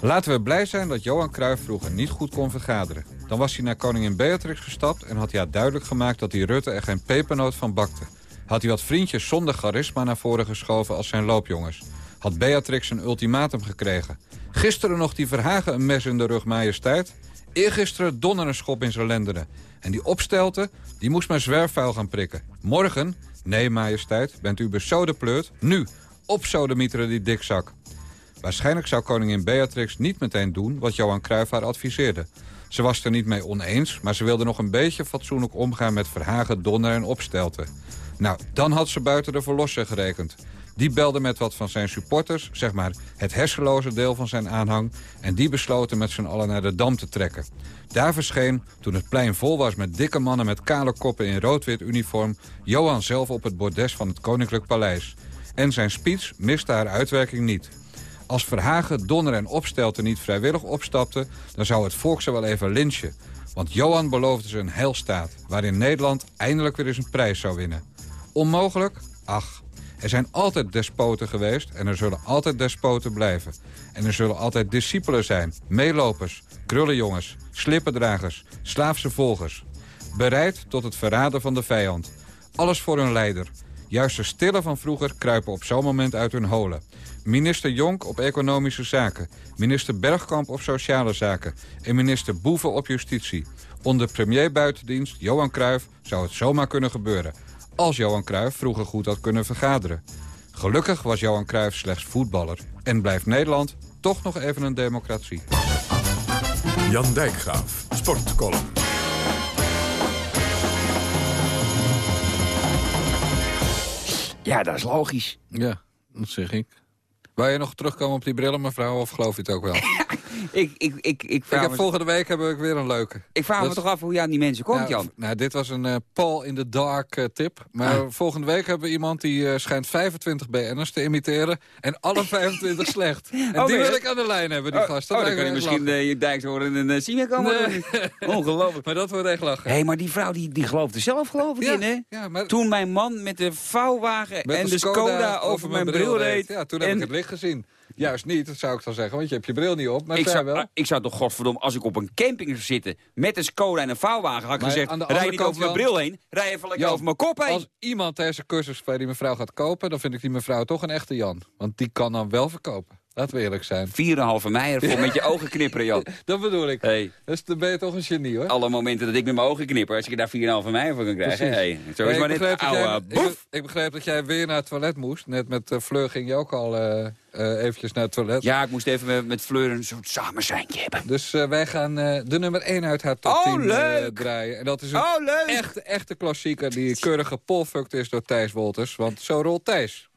Laten we blij zijn dat Johan Cruijff vroeger niet goed kon vergaderen. Dan was hij naar koningin Beatrix gestapt en had hij haar duidelijk gemaakt dat hij Rutte er geen pepernoot van bakte. Had hij wat vriendjes zonder charisma naar voren geschoven als zijn loopjongens. Had Beatrix een ultimatum gekregen. Gisteren nog die Verhagen een mes in de rug majesteit. Eergisteren Donner een schop in zijn lendenen. En die opstelte, die moest maar zwerfvuil gaan prikken. Morgen, nee majesteit, bent u besodepleurd. Nu, opsodemieteren die dikzak. Waarschijnlijk zou koningin Beatrix niet meteen doen wat Johan Cruijff haar adviseerde. Ze was er niet mee oneens, maar ze wilde nog een beetje fatsoenlijk omgaan met Verhagen, Donner en Opstelten. Nou, dan had ze buiten de verlosser gerekend. Die belde met wat van zijn supporters, zeg maar het hersenloze deel van zijn aanhang... en die besloten met z'n allen naar de Dam te trekken. Daar verscheen, toen het plein vol was met dikke mannen met kale koppen in rood-wit uniform... Johan zelf op het bordes van het Koninklijk Paleis. En zijn speech miste haar uitwerking niet. Als Verhagen, Donner en Opstelten niet vrijwillig opstapten... dan zou het volk ze wel even lynchen. Want Johan beloofde ze een heilstaat... waarin Nederland eindelijk weer eens een prijs zou winnen. Onmogelijk? Ach, er zijn altijd despoten geweest en er zullen altijd despoten blijven. En er zullen altijd discipelen zijn, meelopers, krullenjongens, slippendragers, slaafse volgers. Bereid tot het verraden van de vijand. Alles voor hun leider. Juist de stille van vroeger kruipen op zo'n moment uit hun holen. Minister Jonk op economische zaken. Minister Bergkamp op sociale zaken. En minister Boeven op justitie. Onder premier buitendienst Johan Cruijff zou het zomaar kunnen gebeuren. Als Johan Cruijff vroeger goed had kunnen vergaderen. Gelukkig was Johan Cruijff slechts voetballer. En blijft Nederland toch nog even een democratie. Jan Dijkgraaf. Sportcolumn. Ja, dat is logisch. Ja, dat zeg ik. Wil je nog terugkomen op die brillen, mevrouw, of geloof je het ook wel? <laughs> Ik, ik, ik, ik Ik heb volgende week heb ik weer een leuke. ik vraag me toch af hoe je aan die mensen komt, Nou, Jan. Nou, dit was een eh, Paul in the Dark eh, tip. Maar Ah. volgende week hebben we iemand die eh, schijnt 25 BN'ers te imiteren. En alle 25 <laughs> slecht. En Oh, die wil ik aan de lijn hebben, die Oh, gast. oh, dan kan je misschien je Dijkshoorn en een Siemen komen Nee. Ongelooflijk. <laughs> Maar dat wordt echt lachen. Hé, maar die vrouw die, die geloofde zelf geloof ik Ja, in, hè? ja, maar- Toen mijn man met de vouwwagen Met en de Skoda, over mijn bril reed. Ja, toen heb en ik het licht gezien. Juist niet, dat zou ik dan zeggen, want je hebt je bril niet op. Maar ik zou, wel. ik zou toch godverdomme, als ik op een camping zou zitten met een Skoda en een vouwwagen, had ik Maar gezegd, rij niet over mijn bril heen, rij even lekker Jan, over mijn kop heen. Als iemand deze cursus bij die mevrouw gaat kopen... dan vind ik die mevrouw toch een echte Jan. Want die kan dan wel verkopen. Laten we eerlijk zijn. 4,5 meijer voor met je <laughs> ogen knipperen, Jan. Dat bedoel ik. Hey, Dus dan ben je toch een genie, hoor. alle momenten dat ik met mijn ogen knipper, als ik daar 4,5 meijer voor kan krijgen. Hey, zo is maar jij, oude ik, begreep dat jij weer naar het toilet moest. Net met uh, Fleur ging je ook al eh eh, eventjes naar het toilet. Ja, ik moest even met, met Fleur een soort samenzijntje hebben. Dus eh, wij gaan eh, de nummer 1 uit haar top Oh, 10 eh, leuk! draaien. En dat is een Oh, leuk! echte, echte klassieker die keurig gepolfukt is door Thijs Wolters. Want zo rolt Thijs.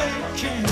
Shaking.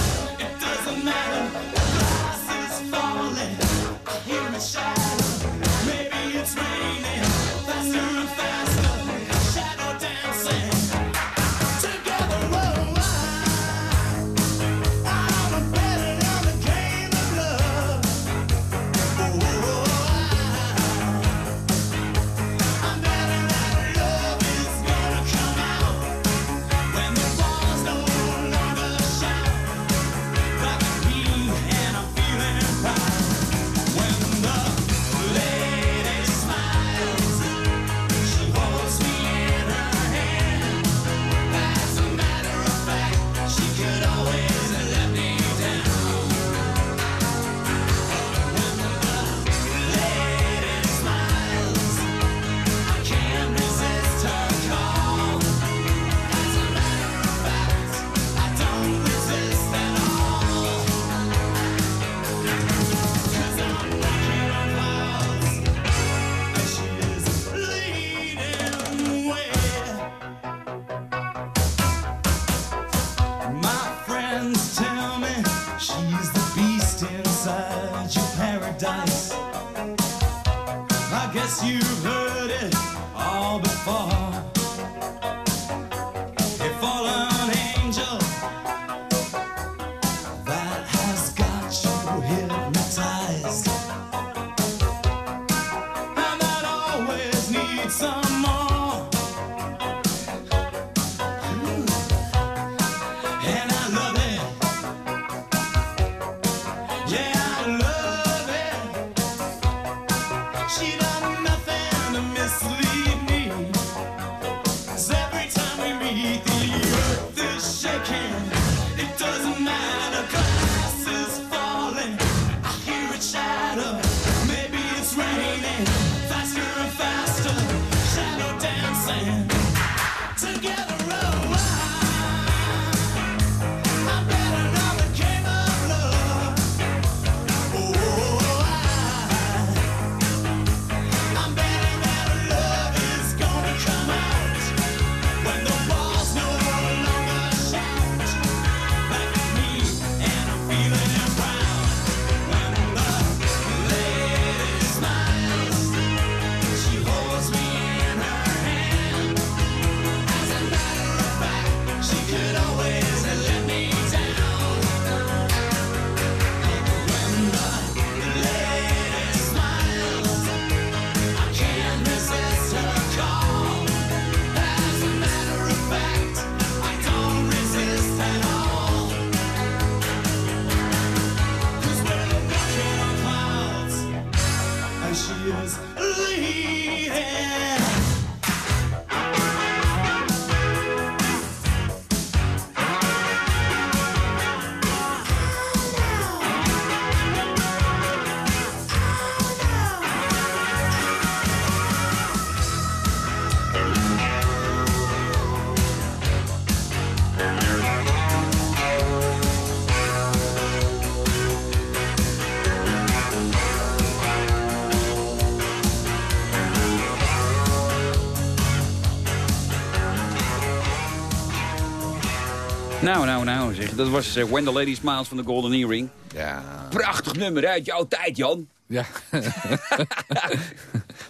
Nou, nou, nou, zeg. Dat was eh, When the Lady Smiles van de Golden Earring. Ja. Prachtig nummer uit jouw tijd, Jan. Ja. <laughs>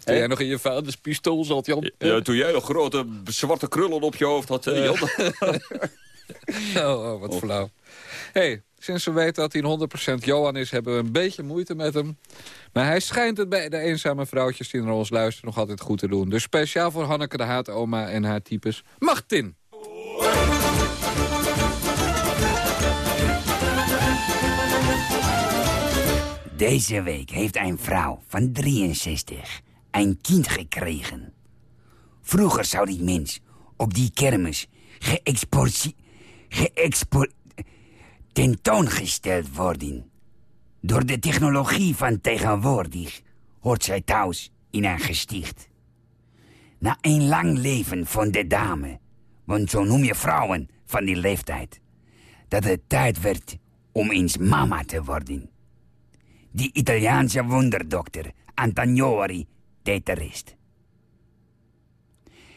Toen jij nog in je vaders pistool zat, Jan. Ja, toen jij nog grote zwarte krullen op je hoofd had, eh, Jan. <laughs> Oh, oh, wat flauw. hey, sinds we weten dat hij een 100% Johan is... hebben we een beetje moeite met hem. Maar hij schijnt het bij de eenzame vrouwtjes die naar ons luisteren... nog altijd goed te doen. Dus speciaal voor Hanneke de Haatoma en haar types... Martin! Deze week heeft een vrouw van 63 een kind gekregen. Vroeger zou die mens op die kermis geëxportie... geëxpor... tentoongesteld worden. Door de technologie van tegenwoordig hoort zij thuis in een gesticht. Na een lang leven van de dame, want zo noem je vrouwen van die leeftijd, dat het tijd werd om eens mama te worden. Die Italiaanse wonderdokter Antoniori deed.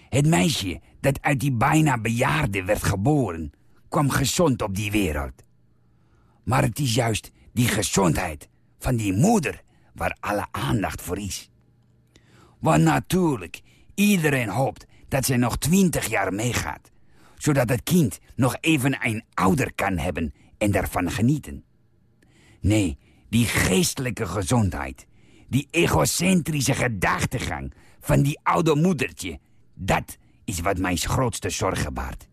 Het meisje dat uit die bijna bejaarde werd geboren, kwam gezond op die wereld. Maar het is juist die gezondheid van die moeder waar alle aandacht voor is. Want natuurlijk, iedereen hoopt dat ze nog twintig jaar meegaat, zodat het kind nog even een ouder kan hebben en daarvan genieten. Nee, die geestelijke gezondheid, die egocentrische gedachtegang van die oude moedertje, dat is wat mijn grootste zorgen baart.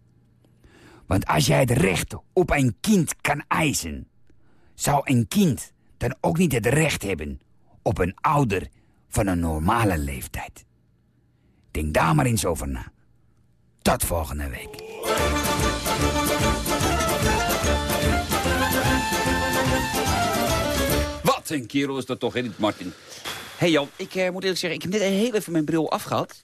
Want als jij het recht op een kind kan eisen, zou een kind dan ook niet het recht hebben op een ouder van een normale leeftijd. Denk daar maar eens over na. Tot volgende week. Wat een kerel is dat toch, hè, dit Martin. Hé hey Jan, ik eh, moet eerlijk zeggen, ik heb net heel even mijn bril afgehad.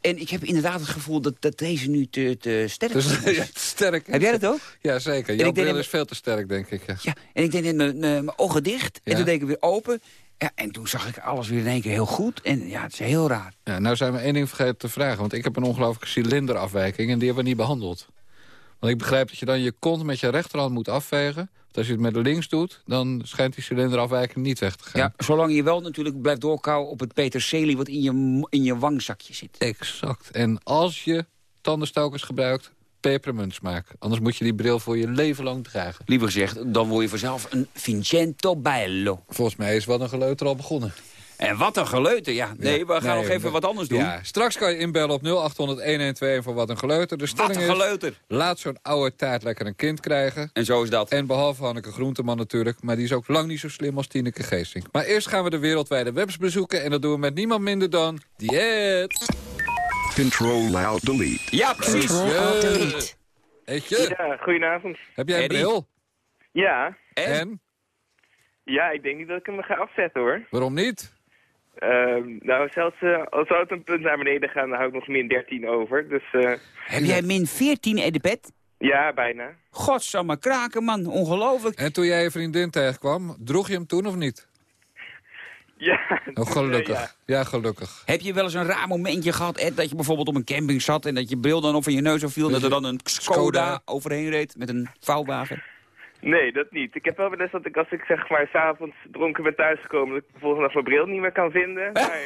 En ik heb inderdaad het gevoel dat, dat deze nu te, te sterk Dus, is. <laughs> ja, sterk. Heb jij dat ook? Ja, zeker. Jouw bril is veel te sterk, denk ik. Ja. Ja, en ik deed net mijn, mijn mijn ogen dicht. En toen deed ik weer open. Ja, en toen zag ik alles weer in één keer heel goed. En ja, het is heel raar. Ja, nou zijn we één ding vergeten te vragen. Want ik heb een ongelooflijke cilinderafwijking en die hebben we niet behandeld. Want ik begrijp dat je dan je kont met je rechterhand moet afvegen. Want als je het met de links doet, dan schijnt die cilinderafwijking niet weg te gaan. Ja, zolang je wel natuurlijk blijft doorkouwen op het peterselie... wat in je, in je wangzakje zit. Exact. En als je tandenstokers gebruikt, pepermuntsmaak. Anders moet je die bril voor je leven lang dragen. Liever gezegd, dan word je vanzelf een Vincenzo Bello. Volgens mij is wat een geleuter al begonnen. En wat een geleuter, ja. Nee, we gaan Nee, nog even we- wat anders doen. Ja, straks kan je inbellen op 0800-1121 voor wat een geleuter. De Wat een is, geleuter. laat zo'n oude taart lekker een kind krijgen. En zo is dat. En behalve Hanneke Groenteman natuurlijk, maar die is ook lang niet zo slim als Tineke Geesink. Maar eerst gaan we de wereldwijde webs bezoeken en dat doen we met niemand minder dan Diet. Control Alt Delete. Ja, precies. Delete. Eetje, Ja, goedenavond. heb jij een Eddie. bril? Ja. En? En? Ja, ik denk niet dat ik hem ga afzetten hoor. Waarom niet? Ehm, nou, zelfs eh, als zou het een punt naar beneden gaan, dan hou ik nog min 13 over. Dus eh, Heb jij min 14 Edipet? ja, bijna. Godsamme kraken, man. Ongelooflijk. En toen jij je vriendin tegenkwam, droeg je hem toen of niet? Ja. Oh, gelukkig. Ja. Ja, gelukkig. Heb je wel eens een raar momentje gehad, Ed, dat je bijvoorbeeld op een camping zat... en dat je bril dan op in je neus viel... en dat er dan een Skoda, Skoda. overheen reed met een vouwwagen? Nee, dat niet. Ik heb wel wel eens dat ik als ik zeg maar s'avonds dronken ben thuisgekomen... dat ik de volgende dag mijn bril niet meer kan vinden. <laughs> Maar...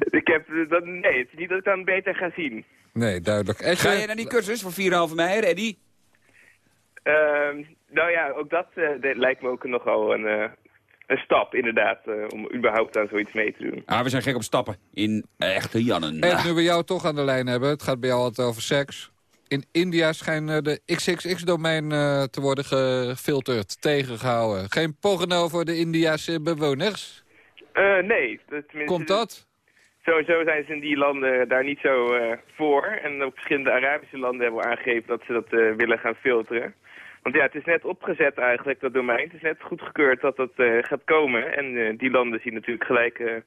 <laughs> ik heb dat... Nee, het is niet dat ik dan beter ga zien. Nee, duidelijk. Ga je naar die cursus voor 4,5 mei? Ehm, nou ja, ook dat eh, dat lijkt me ook nogal een, eh, een stap inderdaad... eh, om überhaupt aan zoiets mee te doen. Ah, we zijn gek op stappen. In echte Jannen. Ed, nu we jou toch aan de lijn hebben, het gaat bij jou altijd over seks. In India schijnt de XXX-domein eh, te worden gefilterd, tegengehouden. Geen porno voor de Indiase bewoners. Eh, nee. Komt dat? Sowieso zijn ze in die landen daar niet zo eh, voor. En ook verschillende Arabische landen hebben al aangegeven dat ze dat willen gaan filteren. Want ja, het is net opgezet eigenlijk, dat domein. Het is net goedgekeurd dat dat gaat komen. En die landen zien natuurlijk gelijk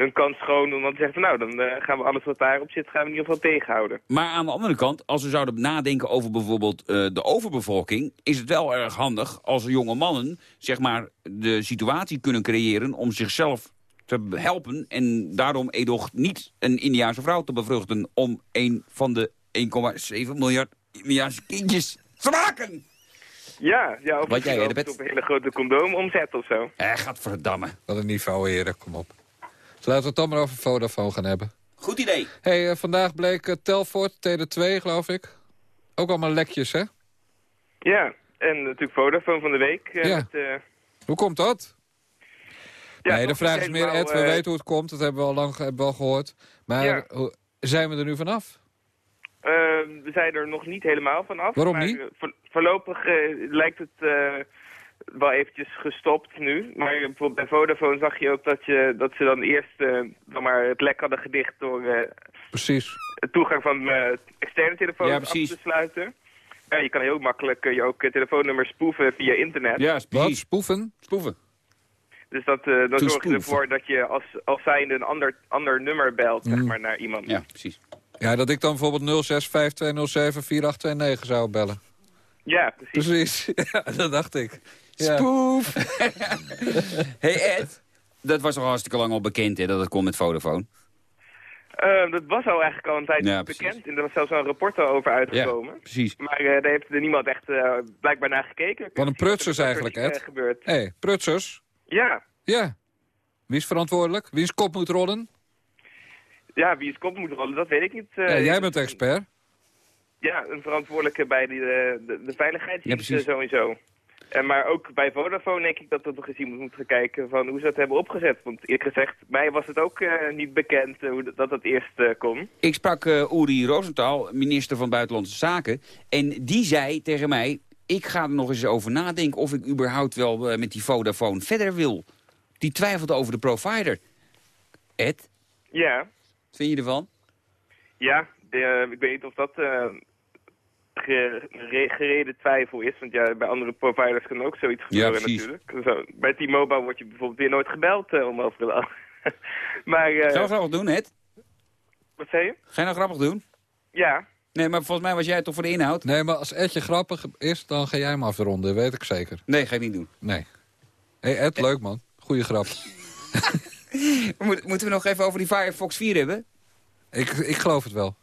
hun kans schoon om dan te zeggen van nou, dan eh, gaan we alles wat daarop zit, gaan we in ieder geval tegenhouden. Maar aan de andere kant, als we zouden nadenken over bijvoorbeeld eh, de overbevolking... is het wel erg handig als jonge mannen zeg maar, de situatie kunnen creëren... om zichzelf te helpen en daarom edoch niet een Indiaanse vrouw te bevruchten... om een van de 1,7 miljard Indiaanse kindjes te maken. Ja, ja of Wat jij, ook Eddie, op een hele grote condoom omzet of zo. Eh, gadverdamme. Wat een niveau, heren, kom op. Laten we het dan maar over Vodafone gaan hebben. Goed idee. hey, eh, vandaag bleek uh, Telfort, TD2 geloof ik. Ook allemaal lekjes, hè? Ja, en natuurlijk Vodafone van de week. eh, Ja. met, eh, Hoe komt dat? Ja, nee, de vraag is meer, Ed, we eh, weten hoe het komt. Dat hebben we al lang hebben we al gehoord. Maar Ja. hoe- zijn we er nu vanaf? Eh, we zijn er nog niet helemaal van af. Waarom maar, niet? eh, voor- voorlopig eh, lijkt het eh, wel eventjes gestopt nu. Maar bijvoorbeeld bij Vodafone zag je ook dat, je, dat ze dan eerst eh, dan maar het lek hadden gedicht door eh, Precies. de toegang van eh, externe telefoons Ja, af precies. te sluiten. Ja, je kan heel makkelijk je ook telefoonnummers spoeven via internet. Ja, Wat? precies. Spoeven? Spoeven. Dus dat, eh, dan To zorg je spoof. ervoor dat je als, als zijnde een ander, ander nummer belt zeg Mm. maar, naar iemand. Ja, precies. Ja, dat ik dan bijvoorbeeld 0652074829 zou bellen. Ja, precies. Precies. <laughs> Ja, dat dacht ik. Ja. Spoef. <laughs> hey Ed, dat was al hartstikke lang al bekend hè, dat het kon met Vodafone. Eh, dat was al eigenlijk al een tijd Ja, bekend. En er was zelfs al een rapport over uitgekomen. Precies. Maar eh, daar heeft er niemand echt eh, blijkbaar naar gekeken. Wat een prutsers eigenlijk, Ed. Ed. gebeurd. Hé, hey, prutsers. Ja. Ja. Wie is verantwoordelijk? Wie is kop moet rollen? ja, wie het kop moet rollen, dat weet ik niet. Eh, ja, jij bent expert. Ja, een verantwoordelijke bij die, de, de veiligheidsdiensten Ja, precies. sowieso. En maar ook bij Vodafone denk ik dat we nog eens iemand gaan kijken van hoe ze dat hebben opgezet. Want eerlijk gezegd, mij was het ook eh, niet bekend eh, hoe dat, dat dat eerst eh, kon. Ik sprak Uri Rosenthal, minister van Buitenlandse Zaken. En die zei tegen mij, ik ga er nog eens over nadenken... of ik überhaupt wel met die Vodafone verder wil. Die twijfelde over de provider. Ed, Ja, wat vind je ervan? ja ik weet niet of dat gereden twijfel is. Want ja, bij andere providers kan ook zoiets Ja, gebeuren precies. natuurlijk. Zo, bij T-Mobile word je bijvoorbeeld weer nooit gebeld eh, om over te <laughs> maar, eh, Ga je nou grappig doen, Ed? wat zei je? Ga je nou grappig doen? Ja, Nee, maar volgens mij was jij toch voor de inhoud? Nee, maar als Edje grappig is, dan ga jij hem afronden. Weet ik zeker. Nee, ga ik niet doen. Nee. Hé, hey Ed, leuk man. Goeie grap. <laughs> Moet- Moeten we nog even over die Firefox 4 hebben? ik, ik geloof het wel.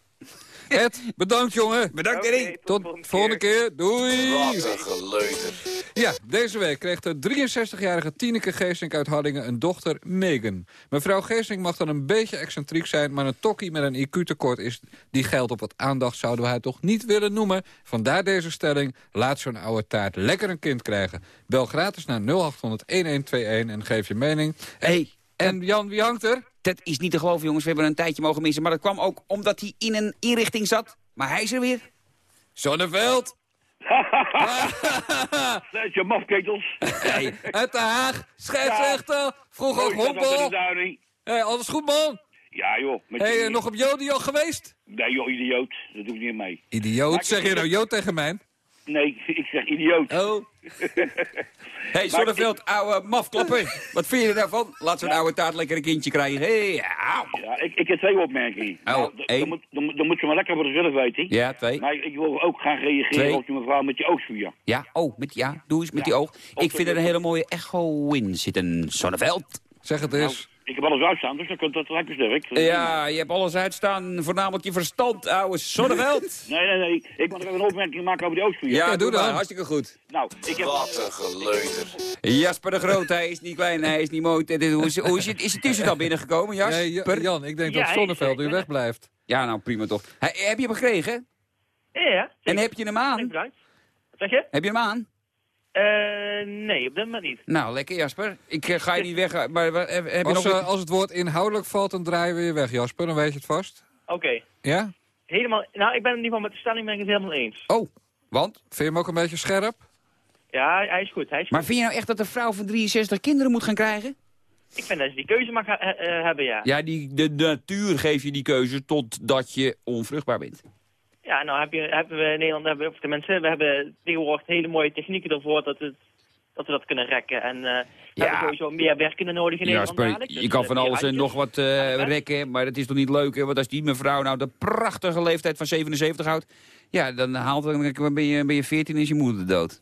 Ed, bedankt jongen. Bedankt Eddie. Tot volgende keer. Doei. Wat een geleuter. Ja, deze week kreeg de 63-jarige Tineke Geesink uit Hallingen een dochter, Megan. Mevrouw Geesink mag dan een beetje excentriek zijn... maar een tokkie met een IQ-tekort is die geldt op wat aandacht... zouden we haar toch niet willen noemen. Vandaar deze stelling, laat zo'n oude taart lekker een kind krijgen. Bel gratis naar 0800-1121 en geef je mening. Hey, En Jan, wie hangt er? Dat is niet te geloven, jongens. We hebben een tijdje mogen missen. Maar dat kwam ook omdat hij in een inrichting zat. Maar hij is er weer. Zonneveld. <laughs> Zet je mafketels. Hey, uit Den Haag, scheidsrechter, vroeger was honkbal. de. Hey, alles goed man? Ja joh. Hey, die- eh, nog op Jodio geweest? Nee joh, idioot. Dat doe ik niet mee. Idioot, zeg je nou jood tegen mij? Nee, <laughs> ik zeg idioot. Oh. <laughs> hey, Zonneveld, ouwe mafklapper. <laughs> Wat vind je daarvan? Laat zo'n oude taart lekker een kindje krijgen. Hey, ja. Ja, ik, ik heb twee opmerkingen. Oh, Nou, één. dan, moet, dan, moet- dan moet ze maar lekker voor zichzelf weten. Ja, twee. Maar ik, ik wil ook graag reageren Twee. op die mevrouw met die oogvuur. Ja, oh, met, ja, doe eens met die oog. Ik vind er een hele mooie echo in zitten, Zonneveld. Zeg het eens. Ik heb alles uitstaan, dus dat, dat, dat lijkt me sterk. Ja, je hebt alles uitstaan, voornamelijk je verstand, ouwe Zonneveld. <laughs> Nee, nee, nee. Ik moet even een opmerking maken over die oogvuur. Ja, doe dat. Hartstikke goed. Nou, ik heb... Wat een geleuter. Jasper de Groot, hij is niet klein, hij is niet mooi. Hoe is, hoe is, het, is het tussen al binnengekomen, Jas? Nee, Jan, ik denk Ja, dat Zonneveld u wegblijft. Ja, nou prima toch. Heb je hem gekregen? Ja, En heb je hem aan? zeg je? Heb je hem aan? Eh, nee, op dit moment niet. Nou, lekker Jasper. Ik eh, ga je niet weg. Maar wa- heb, je Als, nog... eh, als het woord inhoudelijk valt, dan draaien we je weg, Jasper. Dan weet je het vast. Oké. Ja? Helemaal, nou, ik ben het in ieder geval met de stelling ben ik het helemaal eens. Oh, want? Vind je hem ook een beetje scherp? Ja, hij is goed, hij is Maar vind je nou echt dat een vrouw van 63 kinderen moet gaan krijgen? Ik vind dat ze die keuze mag eh, hebben, ja. Ja, die, de natuur geeft je die keuze totdat je onvruchtbaar bent. Ja, nou heb je, hebben we in Nederland, hebben, we- of tenminste, we hebben tegenwoordig hele mooie technieken ervoor dat, het, dat we dat kunnen rekken. En eh we hebben sowieso meer werkenden nodig in Nederland. Dadelijk. je Dus, kan eh, van meer alles en nog wat eh, rekken, maar dat is toch niet leuk, hè? Want als die mevrouw nou de prachtige leeftijd van 77 houdt... ja, dan, haalt, dan ben, je, ben je 14 en is je moeder dood.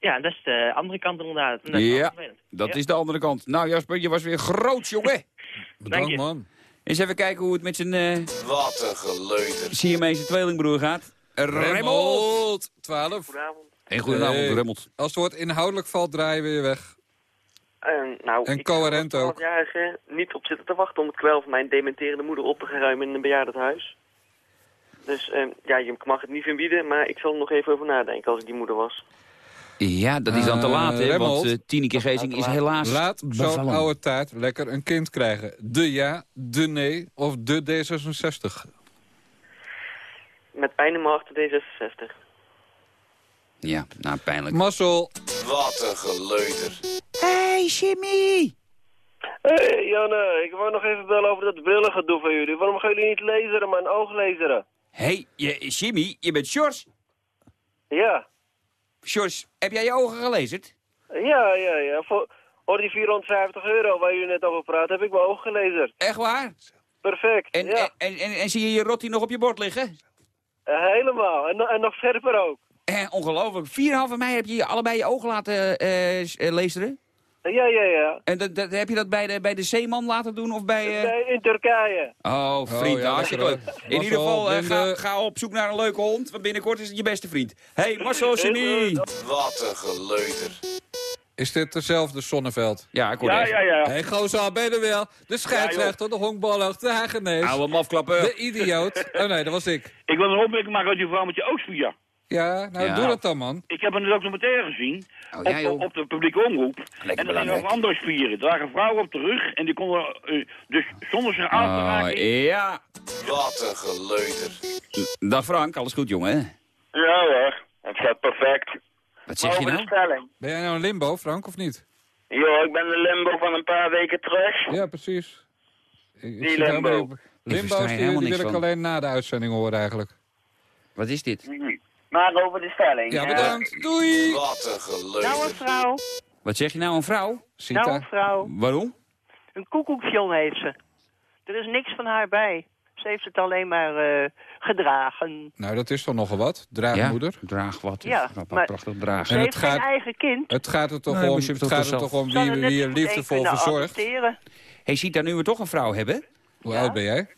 Ja, dat is de andere kant inderdaad. Dat Ja, dat Ja. is de andere kant. Nou Jasper, je was weer groot, jongen. <laughs> Bedankt, man. Eens even kijken hoe het met zijn eh Wat een geleuter. Siamese tweelingbroer gaat. Remmelt! Remmelt! 12. Hey, goedenavond, Hey. Remmelt. Als het woord inhoudelijk valt, draaien we je weg. En, nou, En ik coherent ook. als 12-jarige niet op zitten te wachten om het kwel van mijn dementerende moeder op te gaan ruimen in een bejaardenhuis. Dus eh, ja, je mag het niet verbieden, maar ik zal er nog even over nadenken als ik die moeder was. Ja, dat is dan te Eh, laat, hè? Remmelt. Want uh, Tineke Gezing is helaas Laat zo'n oude taart lekker een kind krijgen. De ja, de nee of de D66. Met pijn in mijn hart de D66. Ja, nou, pijnlijk. Mazzel. Wat een geleuter. Hey, Jimmy! Hey Janne, ik wou nog even bellen over dat brillengedoe van jullie. Waarom gaan jullie niet laseren, maar een ooglaseren? hey, je, Jimmy, je bent Sjors. Ja, Sjors, heb jij je ogen gelezen? ja, ja, ja. Voor, voor die 450 euro waar jullie net over praten, heb ik mijn oog gelezen. Echt waar? Perfect, En, ja. en, en, en zie je je rotti nog op je bord liggen? Eh, helemaal. En, en nog scherper ook. Eh, ongelooflijk. 4,5 mei heb je je allebei je ogen laten eh, laseren? Ja, ja, ja. En dat, dat, heb je dat bij de, bij de zeeman laten doen of bij... eh, Nee, in Turkije. Oh, vriend, ja, hartstikke leuk. In ieder geval, eh, ga, ga op zoek naar een leuke hond, want binnenkort is het je beste vriend. hey, Marcel Genie! Wat een geleuter. Is dit dezelfde Zonneveld? Ja, ik hoor Ja, echt. ja, ja. Hé, hey, gozer, ben je er wel? De scheidsrechter, de honkballer, de hagenees. Oude mafklappen. De idioot. <laughs> Oh nee, dat was ik. Ik wil een opmerking maken over die vrouw met die oogspier. Ja, nou Ja. doe dat dan, man. Ik heb een documentaire gezien Oh, op, de publieke omroep. Lekker en er zijn nog andere spieren. Er lagen vrouwen op de rug en die konden eh, dus zonder zich aan te Oh, raken... ja. Wat een geleuter. Dag Frank, alles goed jongen? Ja hoor, het gaat perfect. Wat zeg je Over nou? stelling. Ben jij nou een limbo, Frank, of niet? Jo, ik ben de limbo van een paar weken terug. Ja, precies. Ik, Die limbo. Limbo's die, helemaal die wil ik alleen na de uitzending horen eigenlijk. Wat is dit? Maar over de stelling. Ja, eh, bedankt. Doei. Wat een geleuter. Nou, een vrouw. Wat zeg je nou, een vrouw? Nou, Sita. een vrouw. Waarom? Een koekoekjong heeft ze. Er is niks van haar bij. Ze heeft het alleen maar eh, gedragen. Nou, dat is toch nogal wat. Draagmoeder. Draag wat. Ja, Prachtig, maar- prachtig draag. Ze En heeft gaat- geen eigen kind. Het gaat er toch Nee, om, het het gaat er toch om wie, er wie er liefdevol verzorgt. hey, ziet daar nu we toch een vrouw hebben? Hoe Ja. oud ben jij?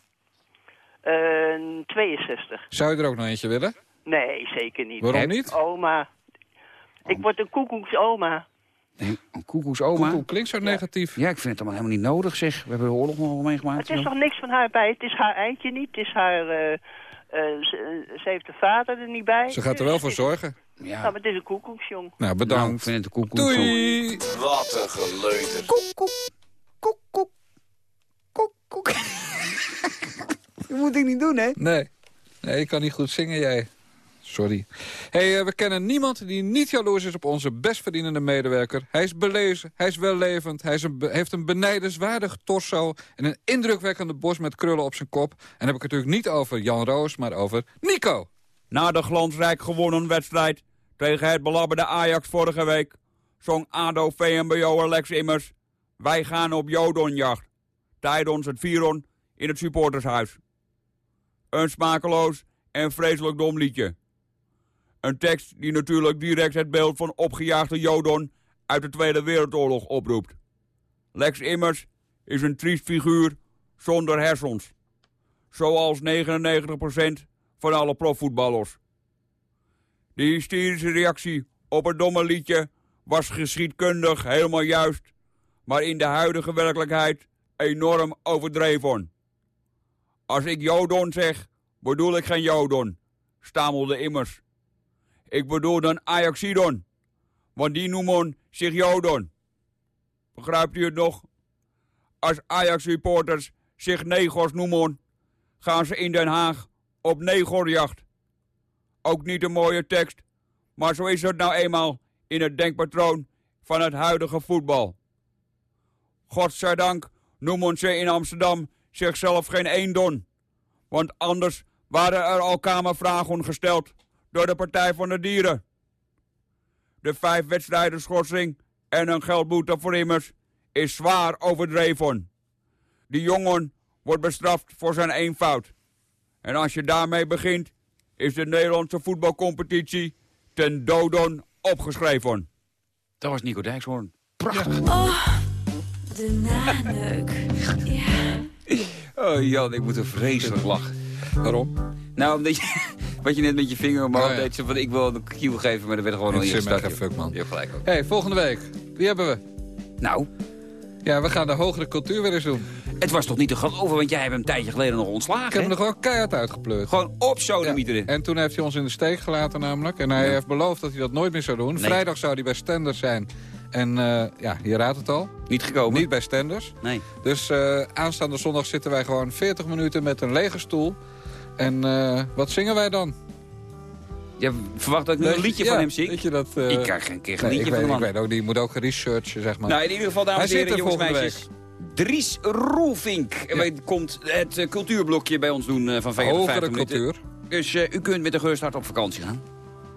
Een 62. Zou je er ook nog eentje willen? Nee, zeker niet. Waarom niet? Oma. Ik word een koekoeksoma. Een koekoeksoma. Koekoek klinkt zo negatief. Ja, ik vind het allemaal helemaal niet nodig, zeg. We hebben de oorlog nog wel meegemaakt. Het is toch niks van haar bij? Het is haar eindje niet. Het is haar... eh, eh, ze, ze heeft de vader er niet bij. Ze gaat er wel voor zorgen. Ja. Nou, maar het is een koekoeksjong. Nou, bedankt. Nou, ik vind het een koekoek. Doei! Wat een geleuter. <laughs> Dat moet ik niet doen, hè? Nee. Nee, ik kan niet goed zingen, jij. Sorry. hey, eh, we kennen niemand die niet jaloers is op onze best verdienende medewerker. Hij is belezen, hij is wellevend, hij is een heeft een benijdenswaardig torso... en een indrukwekkende bos met krullen op zijn kop. En dan heb ik het natuurlijk niet over Jan Roos, maar over Nico. Na de glansrijk gewonnen wedstrijd tegen het belabberde Ajax vorige week... zong ADO VMBO'er Lex Immers... Wij gaan op Jodonjacht. Tijdens het vieren in het supportershuis. Een smakeloos en vreselijk dom liedje. Een tekst die natuurlijk direct het beeld van opgejaagde Jodon... uit de Tweede Wereldoorlog oproept. Lex Immers is een triest figuur zonder hersens. Zoals 99% van alle profvoetballers. De hysterische reactie op het domme liedje was geschiedkundig helemaal juist, maar in de huidige werkelijkheid enorm overdreven. Als ik Jodon zeg, bedoel ik geen Jodon, stamelde immers. Ik bedoel dan Ajaxidon, want die noemen zich Jodon. Begrijpt u het nog? Als Ajax-supporters zich negers noemen, gaan ze in Den Haag op negerjacht. Ook niet een mooie tekst, maar zo is het nou eenmaal in het denkpatroon van het huidige voetbal. Godzijdank noemen ze in Amsterdam zichzelf geen eendon. Want anders waren er al kamervragen gesteld door de Partij van de Dieren. De vijf wedstrijden schorsing en een geldboete voor immers is zwaar overdreven. Die jongen wordt bestraft voor zijn eenvoud. En als je daarmee begint, is de Nederlandse voetbalcompetitie ten dodon opgeschreven. Dat was Nico Dijkshoorn. Prachtig. Oh, de naneuk. Ja. Oh Jan, ik moet er vreselijk lachen. Waarom? Nou, omdat je, <laughs> wat je net met je vinger omhoog Oh, ja. deed. Zo van, ik wil een cue geven, maar er werd gewoon nog niet Ik fuck, man. Je hebt gelijk ook. hey, volgende week. Wie hebben we? Nou? Ja, we gaan de hogere cultuur weer eens doen. Het was toch niet te geloven, want jij hebt hem een tijdje geleden nog ontslagen, Ik heb hem er gewoon keihard uitgepleurd. Gewoon op sodemieter. En toen heeft hij ons in de steek gelaten namelijk. En hij heeft beloofd dat hij dat nooit meer zou doen. Nee. Vrijdag zou hij bij Stenders zijn. En eh, ja, je raadt het al. Niet gekomen? Niet bij Stenders. Nee. Dus eh, aanstaande zondag zitten wij gewoon 40 minuten met een lege stoel. En eh, wat zingen wij dan? Je verwacht dat ik nu een je- liedje ja, van hem zing? Weet je dat, eh, Ik krijg geen keer een nee, liedje van de man. Ik weet ook je moet ook researchen, zeg maar. Nou, in ieder geval, dames en heren, er jongens meisjes. Dries Roelvink wij- komt het cultuurblokje bij ons doen eh, van 50 Hogere 50 minuten. cultuur. Dus u kunt met een gerust hart op vakantie gaan.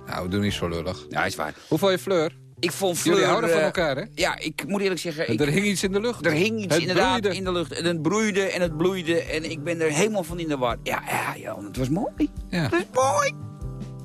Nou, doe niet zo lullig. Ja, is waar. Hoe vond je Fleur? Ik vond Fleur... Jullie houden van eh, elkaar, hè? Ja, ik moet eerlijk zeggen... Ik- er hing iets in de lucht. Er hing iets Het inderdaad broeide. in de lucht. En het broeide en het bloeide. En ik ben er helemaal van in de war. Ja, ja, ja, het was mooi. Ja. Het was mooi.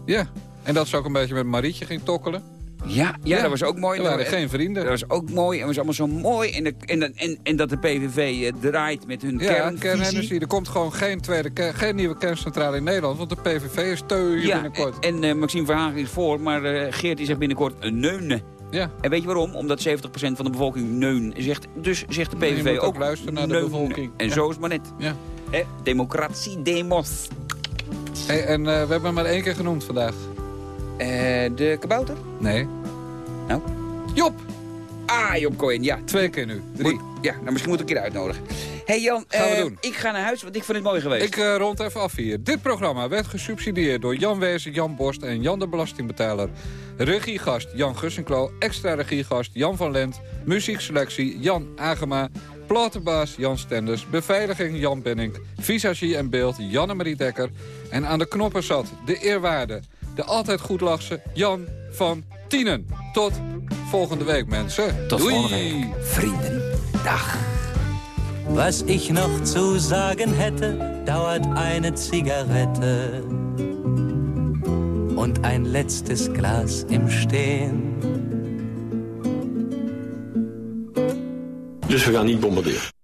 Ja. En dat ze ook een beetje met Marietje ging tokkelen. Ja, ja, dat was ook mooi. Er waren geen vrienden. Dat was ook mooi. En was allemaal zo mooi. En, de, en, en, en dat de PVV eh, draait met hun Ja, kernvisie. kernenergie. Er komt gewoon geen, tweede, geen nieuwe kerncentrale in Nederland. Want de PVV is teu Ja, binnenkort. en eh, Maxime Verhagen is voor, maar eh, Geert is er binnenkort een neunen. Ja. En weet je waarom? Omdat 70% van de bevolking neun zegt. Dus zegt de PVV ook ook luisteren naar de bevolking. En Ja. zo is het maar net. Ja. Hè? Democratie, demos. Hey, en we hebben hem maar één keer genoemd vandaag. Eh, de kabouter? Nee. Nou? Job! Ah, Job Cohen, ja. Twee keer nu. Drie. Moet- ja, nou misschien moet ik een keer uitnodigen. hey Jan, Gaan we eh, doen. ik ga naar huis, want ik vind het mooi geweest. Ik eh, rond even af hier. Dit programma werd gesubsidieerd door Jan Wezen, Jan Borst en Jan de Belastingbetaler. Regiegast Jan Gussenklo, extra regiegast Jan van Lent, muziekselectie Jan Agema, platenbaas Jan Stenders, beveiliging Jan Benning, visagie en beeld Janne-Marie Dekker. En aan de knoppen zat de eerwaarde, de altijd goed lachse Jan van Tienen. Tot volgende week mensen. Tot Doei. volgende week. Vrienden, dag. Was ich noch zu sagen hätte, dauert eine Zigarette und ein letztes Glas im Stehen. Dus we gaan niet bombarderen.